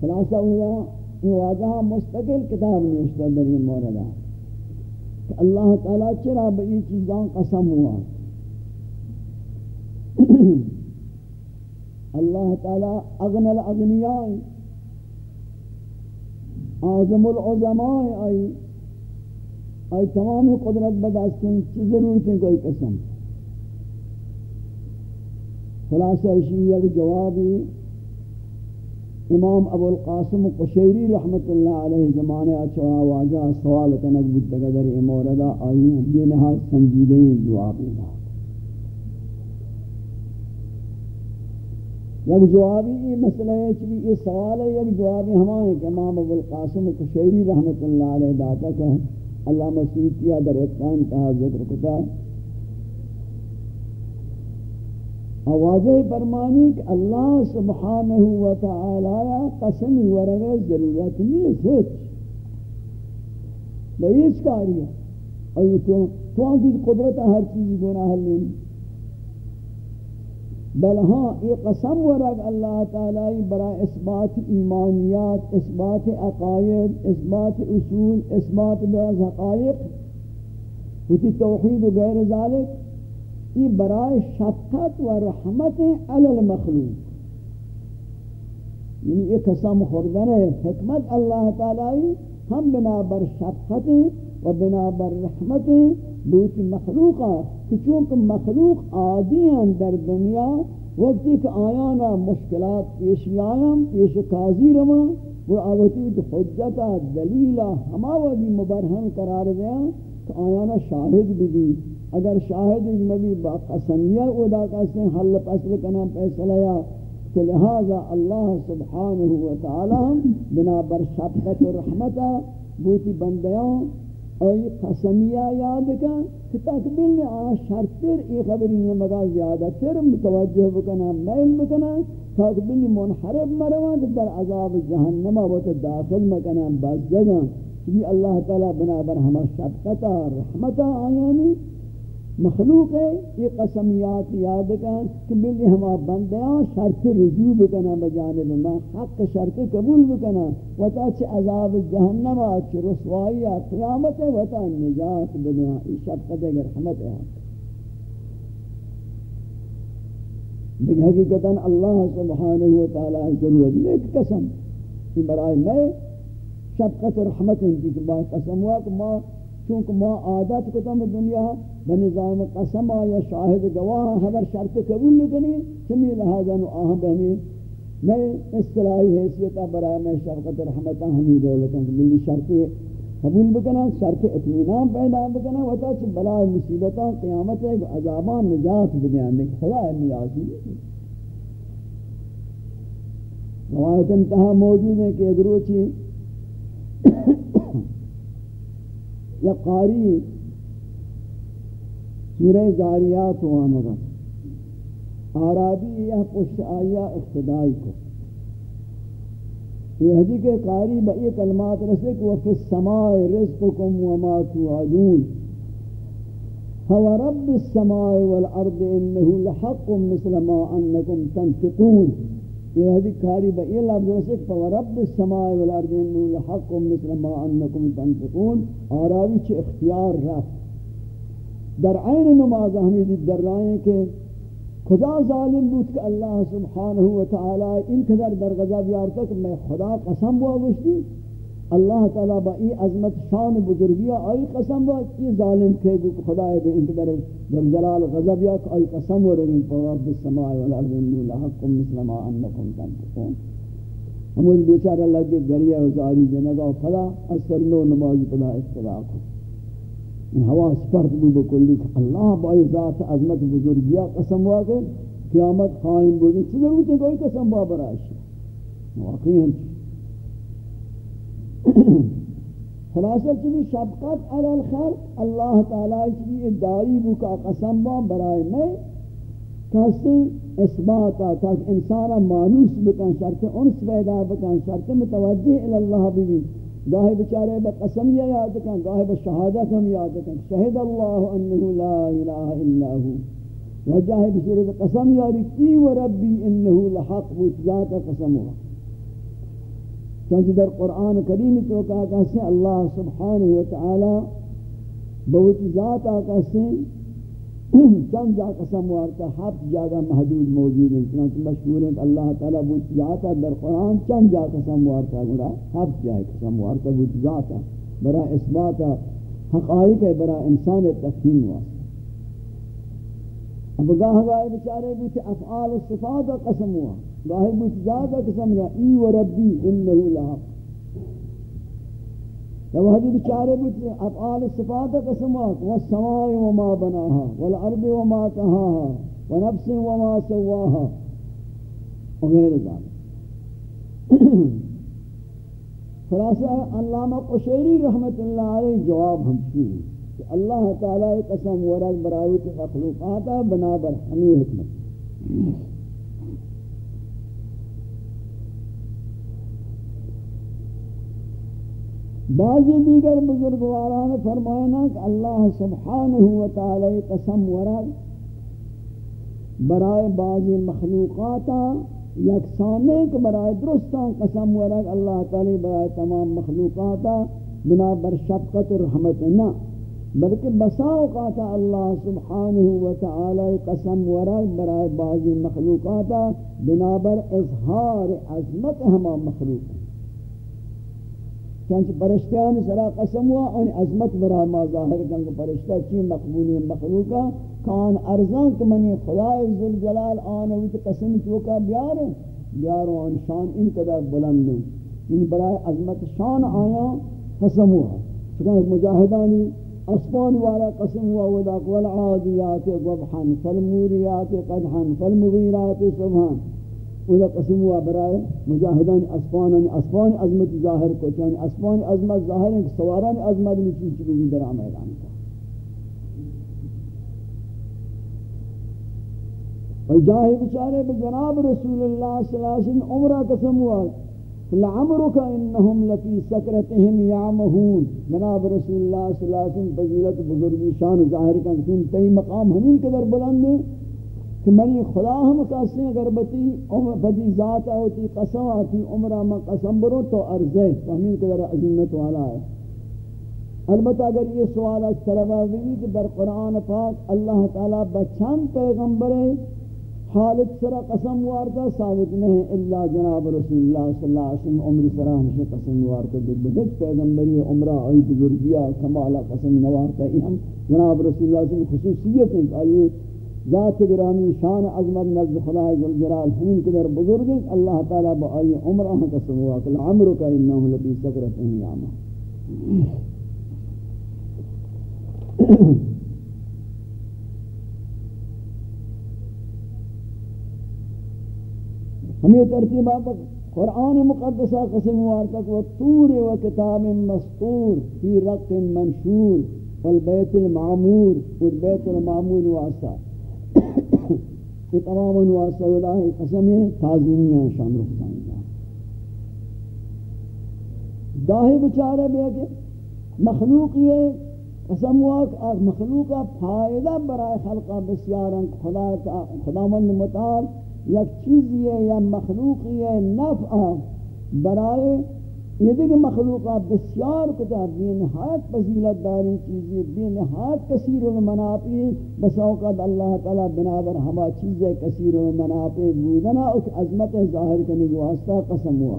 خلاصہ ہوا، یہ واضح مستقل کتاب نوشتا در یہ موردہ کہ اللہ تعالیٰ چرا بئی چیزان قسم ہوا۔ اللہ تعالیٰ اغن الاغنیاء آزم العظماء آئی آئی تمام قدرت بدستیں چیز ضرورت ہیں کوئی قسم. خلاصہ اسی یک جوابی، امام ابو القاسم قشیری رحمت اللہ علیہ زمانے اچھا واجہ سوال کنک بود قدر اموردہ آئی بے نہاز سنجیدہ جواب دا یک جوابی یہ مسئلہ ہے کہ یہ سوال ہے یک جوابی ہمارے کہ امام ابو القاسم قشیری رحمت اللہ علیہ داتا کہ مسیح کیا در اتقان کہا ذکر کتا آوازہ فرمانی کہ اللہ سبحانہ و تعالی قسمی ورغہ ضرورت نہیں ہے بہیچ کاری ہے اور تو تو قدرت ہر چیز گناہ لیں۔ بل ہاں یہ قسم ورغ اللہ تعالی برا اثبات ایمانیات، اثبات عقائد، اثبات اصول، اثبات بعض حقائق وتی توحید و غیر ذالک یہ برائے شفقت و رحمت علی المخلوق. یعنی یہ قسم خوردن ہے حکمت اللہ تعالی ہم بنا بر شفقت و بنا بر رحمت بوت مخلوقا کہ چونکہ مخلوق عادی ہیں در دنیا، وقتی کہ آیانا مشکلات پیشی آیاں پیش قاضی رما وہ آوتی حجتا دلیلہ ہما ودی مبرہن قرار دیا کہ آیانا شاہد بھی دی۔ اگر شاہد نبی با قسمیہ ادا کہتے حل پسل کنا فیصلہ یا تو لہذا اللہ سبحانہ وتعالی بنا بر شفقت و رحمتہ بوتی بندیاں اور یہ قسمیہ یاد کن کہ تقبیل آن شرطر ای خبری یہ مگا زیادہ تر متوجہ بکنا میل بکنا تقبیل منحرب مروان در عذاب جہنمہ و داخل مکنا بس جگہ یہ اللہ تعالی بنا بر ہمہ شفقتہ رحمتہ آیانی مخلوق ہے، یہ قسمیات یاد کن کہ ملی ہما بندیاں شرط رجوع بکنا بجانب میں حق شرط قبول بکنا وطا چھ عذاب جہنم چھ رسوائی قیامت ہے وطا نجات بنا یہ شفقت اگر رحمت ہے. لیکن حقیقتا اللہ سبحانہ وتعالی ضرورت نیک قسم. کہ برائے میں شفقت و رحمت انتی کہ بات قسم ہوا کہ ما، چونکہ ما عادت کتم دنیا بنظام قسم یا شاہد گواہ خبر شرط قبول لکنی چمی لہذا نو آہم بہمی، میں اصطلاحی حیثیتا برای میں شرقت رحمتا ہمیں دولتا ملی شرط قبول بکنا، شرط اتمینام پیدا بکنا وطا چھ بلائے مصیبتا قیامت ہے عذابان نجات بنیان دیکھ خدا امی آسی روایت انتہا موجود ہے کہ اگر وہ چی یا قاری سورہ زاریات وانگا آرابی یہ پشت آیا اقتدائی کو. یہ حدیث کے قاری بئی کلمات رسے کہ وفی السماء رزقکم وما توعدون. هو رب السماء والارض انه لحق مثل ما انکم تنفقون. یہ حدیث قاری بئی لفظ رسے کہ رب السماء والارض انه لحق مثل ما انکم تنفقون. آرابی چھ اختیار رفت. در عین نماز ہمیں در رائیں کہ خدا ظالم بود کہ اللہ سبحانہ وتعالی ان قدر در غضب یارتا کہ میں خدا قسم ہوا گوشتی اللہ تعالی با ای عظمت شان بزرگی آئی قسم ہوا کہ ظالم کہ خدا ہے ان قدر جلال غضب یا کہ آئی قسم ہوا رہی پر رب السماء والارض انہو لحقم مثل ما انکم تنکتون ہمون بیچار اللہ کے گریہ و زاری جنگا فلا اثر نو نماز پدا اتباع کو حواس فرد بود کلی کہ اللہ بائی ذات عظمت بزرگیہ قسم واقع قیامت قائم بود. چه ضرورت ہے کوئی قسم با واقعی واقعا خلاصہ چیزی شبقت علی الخلق اللہ تعالی چیزی ادعائی بو کا قسم با برائے میں کسی اثبات آتا کہ انسانا مانوس بکن شرط انس پیدا بکن شرط متوجہ الاللہ بیدی گاہی بچارے با قسم یہ یاد کن گاہی با شہادت ہم یاد کن شہد اللہ انہو لا الہ الا ہو۔ یا جاہی بصورت قسم یاری کی و ربی انہو لحق بود قسم ہوا۔ چونکہ در قرآن کریم تو کہا کہتے ہیں اللہ سبحانہ وتعالی بہت ذات آکا چند جا قسم وارتا ہفت جاگہ محدود موجود ہیں چنانچہ مشہور ہیں کہ اللہ تعالیٰ بوچ جاتا در قرآن چند جا قسم وارتا گوڑا ہفت جا قسم وارتا بوچ جاتا برا اثباتا حقائق ہے. برا انسان تفہیم واسطہ اب گاہ گاہ بچارے بوچ افعال صفات قسم ہوا گاہ بوچ جاتا قسم رہا ای و ربی انہو لحق. تو ہدی بیچارے بھی افعال صفات قسمات والسماء وما بناها والارض وما طحاها ونفس وما سواها وغیر ذلك خلاصہ، علامہ قشیری رحمت اللہ علیہ جواب ہم کی کہ اللہ تعالی قسم ورد برائے مخلوقات بنابر ہمیں حکمت۔ بعضی دیگر بزرگواران فرمائنا کہ اللہ سبحانہ وتعالی قسم ورد برائے بعضی مخلوقاتا یکسانے کہ برائے درستان قسم ورد اللہ تعالی برائے تمام مخلوقاتا، بنا بر شفقت و رحمت نہ، بلکہ بسا اوقاتا اللہ سبحانہ وتعالی قسم ورد برائے بعضی مخلوقاتا، بنا بر اظہار عظمت ہما مخلوقاتا چنچ پرشتیان سرا قسم ہوا ان عظمت برا ما ظاہر کنگ پرشتہ چی مقبولی مخلوقا کان ارزان کہ منی خدای ذوالجلال آنویت قسم چوکا بیار بیار ان شان ان قدر بلند ان یعنی برای عظمت شان آیا قسم ہوا۔ چکہ مجاہدانی اسمان والا قسم ہوا وداک والعادیات وبحا فالموریات قدحا، فالمغیرات سبحان اولا قسم ہوا برائے مجاہدان اسفان اسفان عظمت ظاہر کو چاہیے اسفان عظمت ظاہر ہے کہ سواران عظمت میں چیز چلی در میدان کا اور جاہی بچارے بجناب رسول اللہ صلی اللہ علیہ وسلم عمرہ قسم ہوا لعمرک انہم لفی سکرتہم یعمہون. جناب رسول اللہ صلی اللہ علیہ وسلم فضیلت بزرگی شان ظاہر کا تئی مقام ہمیں قدر بلند ہے. کہ منی خدا ہم کہتے اگر بتی عمر بدی ذات ہوتی قسم آتی عمرہ میں قسم برو تو ارزے فہمین کے در عظیمت والا ہے۔ البتہ اگر یہ سوال اس طرح ہوئی کہ در قرآن پاک اللہ تعالیٰ بچان پیغمبر حالت سرا قسم وارتا ثابت نہیں الا جناب رسول اللہ صلی اللہ علیہ وسلم عمر سرا ہمشہ قسم وارتا دے بدت پیغمبری عمرہ آئی بزرگیہ کمالا قسم نوارتا یہ ہم جناب رسول اللہ صلی اللہ علیہ وسلم خصوصیت ہیں کہ ذات گرامی شان عظمت نزد خدا جلال ہمیں قدر بزرگ ہیں اللہ تعالیٰ بآئی عمر آہاں کا سموا کہ العمر کا انہم لبی سکرت انیاما ہمیں ترتیبہ پر قرآن مقدسہ قسم وارتک و طور و کتاب مستور فی رق منشور والبیت المعمور والبیت المعمور واسطہ یہ تمام انواع سودا قسم ہے تعظیمی ہیں شان رخ گاہی بچارے بے کہ مخلوق یہ قسم ہوا کہ مخلوق کا فائدہ برائے خلقہ بسیارا خدا خدا مند متعال یک چیز یہ یا مخلوق یہ نفع برائے یہ دیکھ مخلوقات بسیار کتا بے نہایت فضیلت داری چیزیں، بے نہایت کثیر المنافع بس اوقات اللہ تعالی بنابر ہما چیزیں کثیر المنافع بودنا اس عظمت ظاہر کرنے کے واسطہ قسم ہوا۔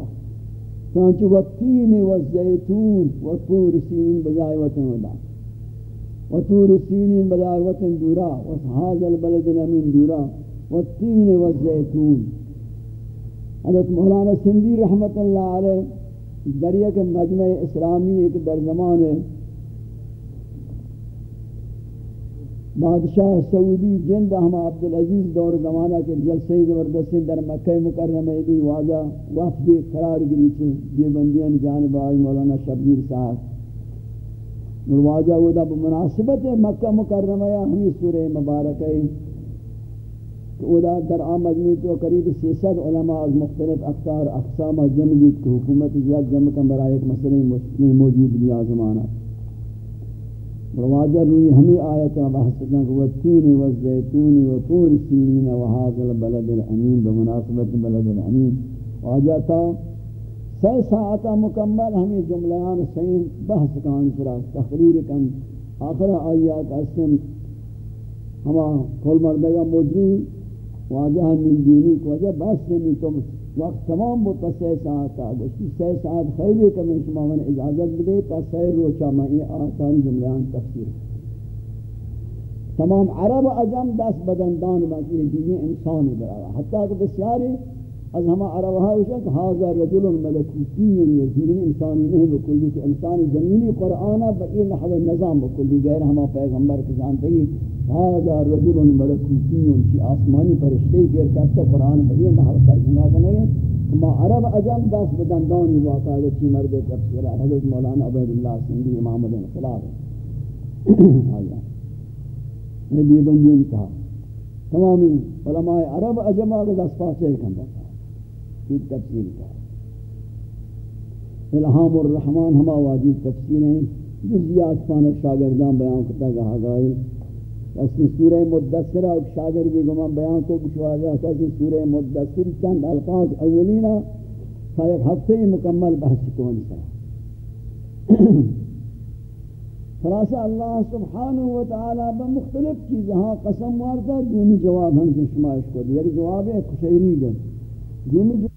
چنانچہ والتین والزیتون والطور سینین بجائے وطن ودا وطور سینین بجائے وطن دورا وهذا البلد الامین دورا والتین والزیتون حضرت مولانا سندی رحمت اللہ علیہ دریا کے مجمع اسلامی ایک در زمان بادشاہ سعودی جند ہم عبدالعزیز دور زمانہ کے جلسے زبردستی در مکہ مکرمہ بھی واضح وفد قرار گری چھے یہ بندیان جانب آئی مولانا شبیر صاحب۔ واضح وہ دا بمناسبت مکہ مکرمہ ہمیں سورہ مبارک ہے در آمد میں تو قریب سیصد علماء از مختلف اقصار اقسام جمع بیت کہ حکومت زیاد جمع کم برای ایک مسئلہ موجود بھی آزمانا رواجہ روی ہمیں آیتا بحث کن کہ والتین والزیتون وطور سینین وحاظ البلد الامین بمناسبت بلد الامین. واجہ تا سی ساعتا مکمل ہمیں جملیان سین بحث کن سرا تخریر کن. آخر آیات اسم ہما کل مردگا مجری واجہ من دینی کو وجہ بس نہیں تم وقت تمام سی ساعت آگوشتی سی ساعت خیلی میں شما من اجازت بدے تا سی روچا میں یہ آسان جملیان تفسیر. تمام عرب اجم دست بدندان باقی دیگه انسانی برای. حتی کہ بسیاری از ہما عرب ها وشن کہ هذا رجل ملکوتی یزیری انسانی نہیں بکلی کہ انسانی زمینی قرآن بقی نحو نظام بکلی غیر ہما پیغمبر کے جانتے ہی هذا رجل ملکوتی شی آسمانی فرشتے کے ارکبتا قرآن بھئی نحو ترجمہ کرنے ما عرب اجم دست بدندانی واقع چی مرد تفسیر حضرت مولانا عبید اللہ سندی امام دین خلاف آیا. نبی بندی انتہا. تمامی علماء عرب اجم آگے دست پاسے کندہ یہ تفسیر کا۔ الہام الرحمن ہما واجی تفسیریں جزیات پانک شاگردان بیان کتا گاہ گائی اسی سورہ مدثرہ ایک شاگردی گمان بیان کو کچھ کچھواجہ کہ سورہ مدثر چند الفاظ اولینہ تا ایک ہفتے مکمل بحث کون سا۔ خلاصہ اللہ سبحانہ وتعالی بمختلف چیزہاں قسم وارتا دونی جواب ہم سے شمائش کو دیا جواب ہے کشیری گا دونی جواب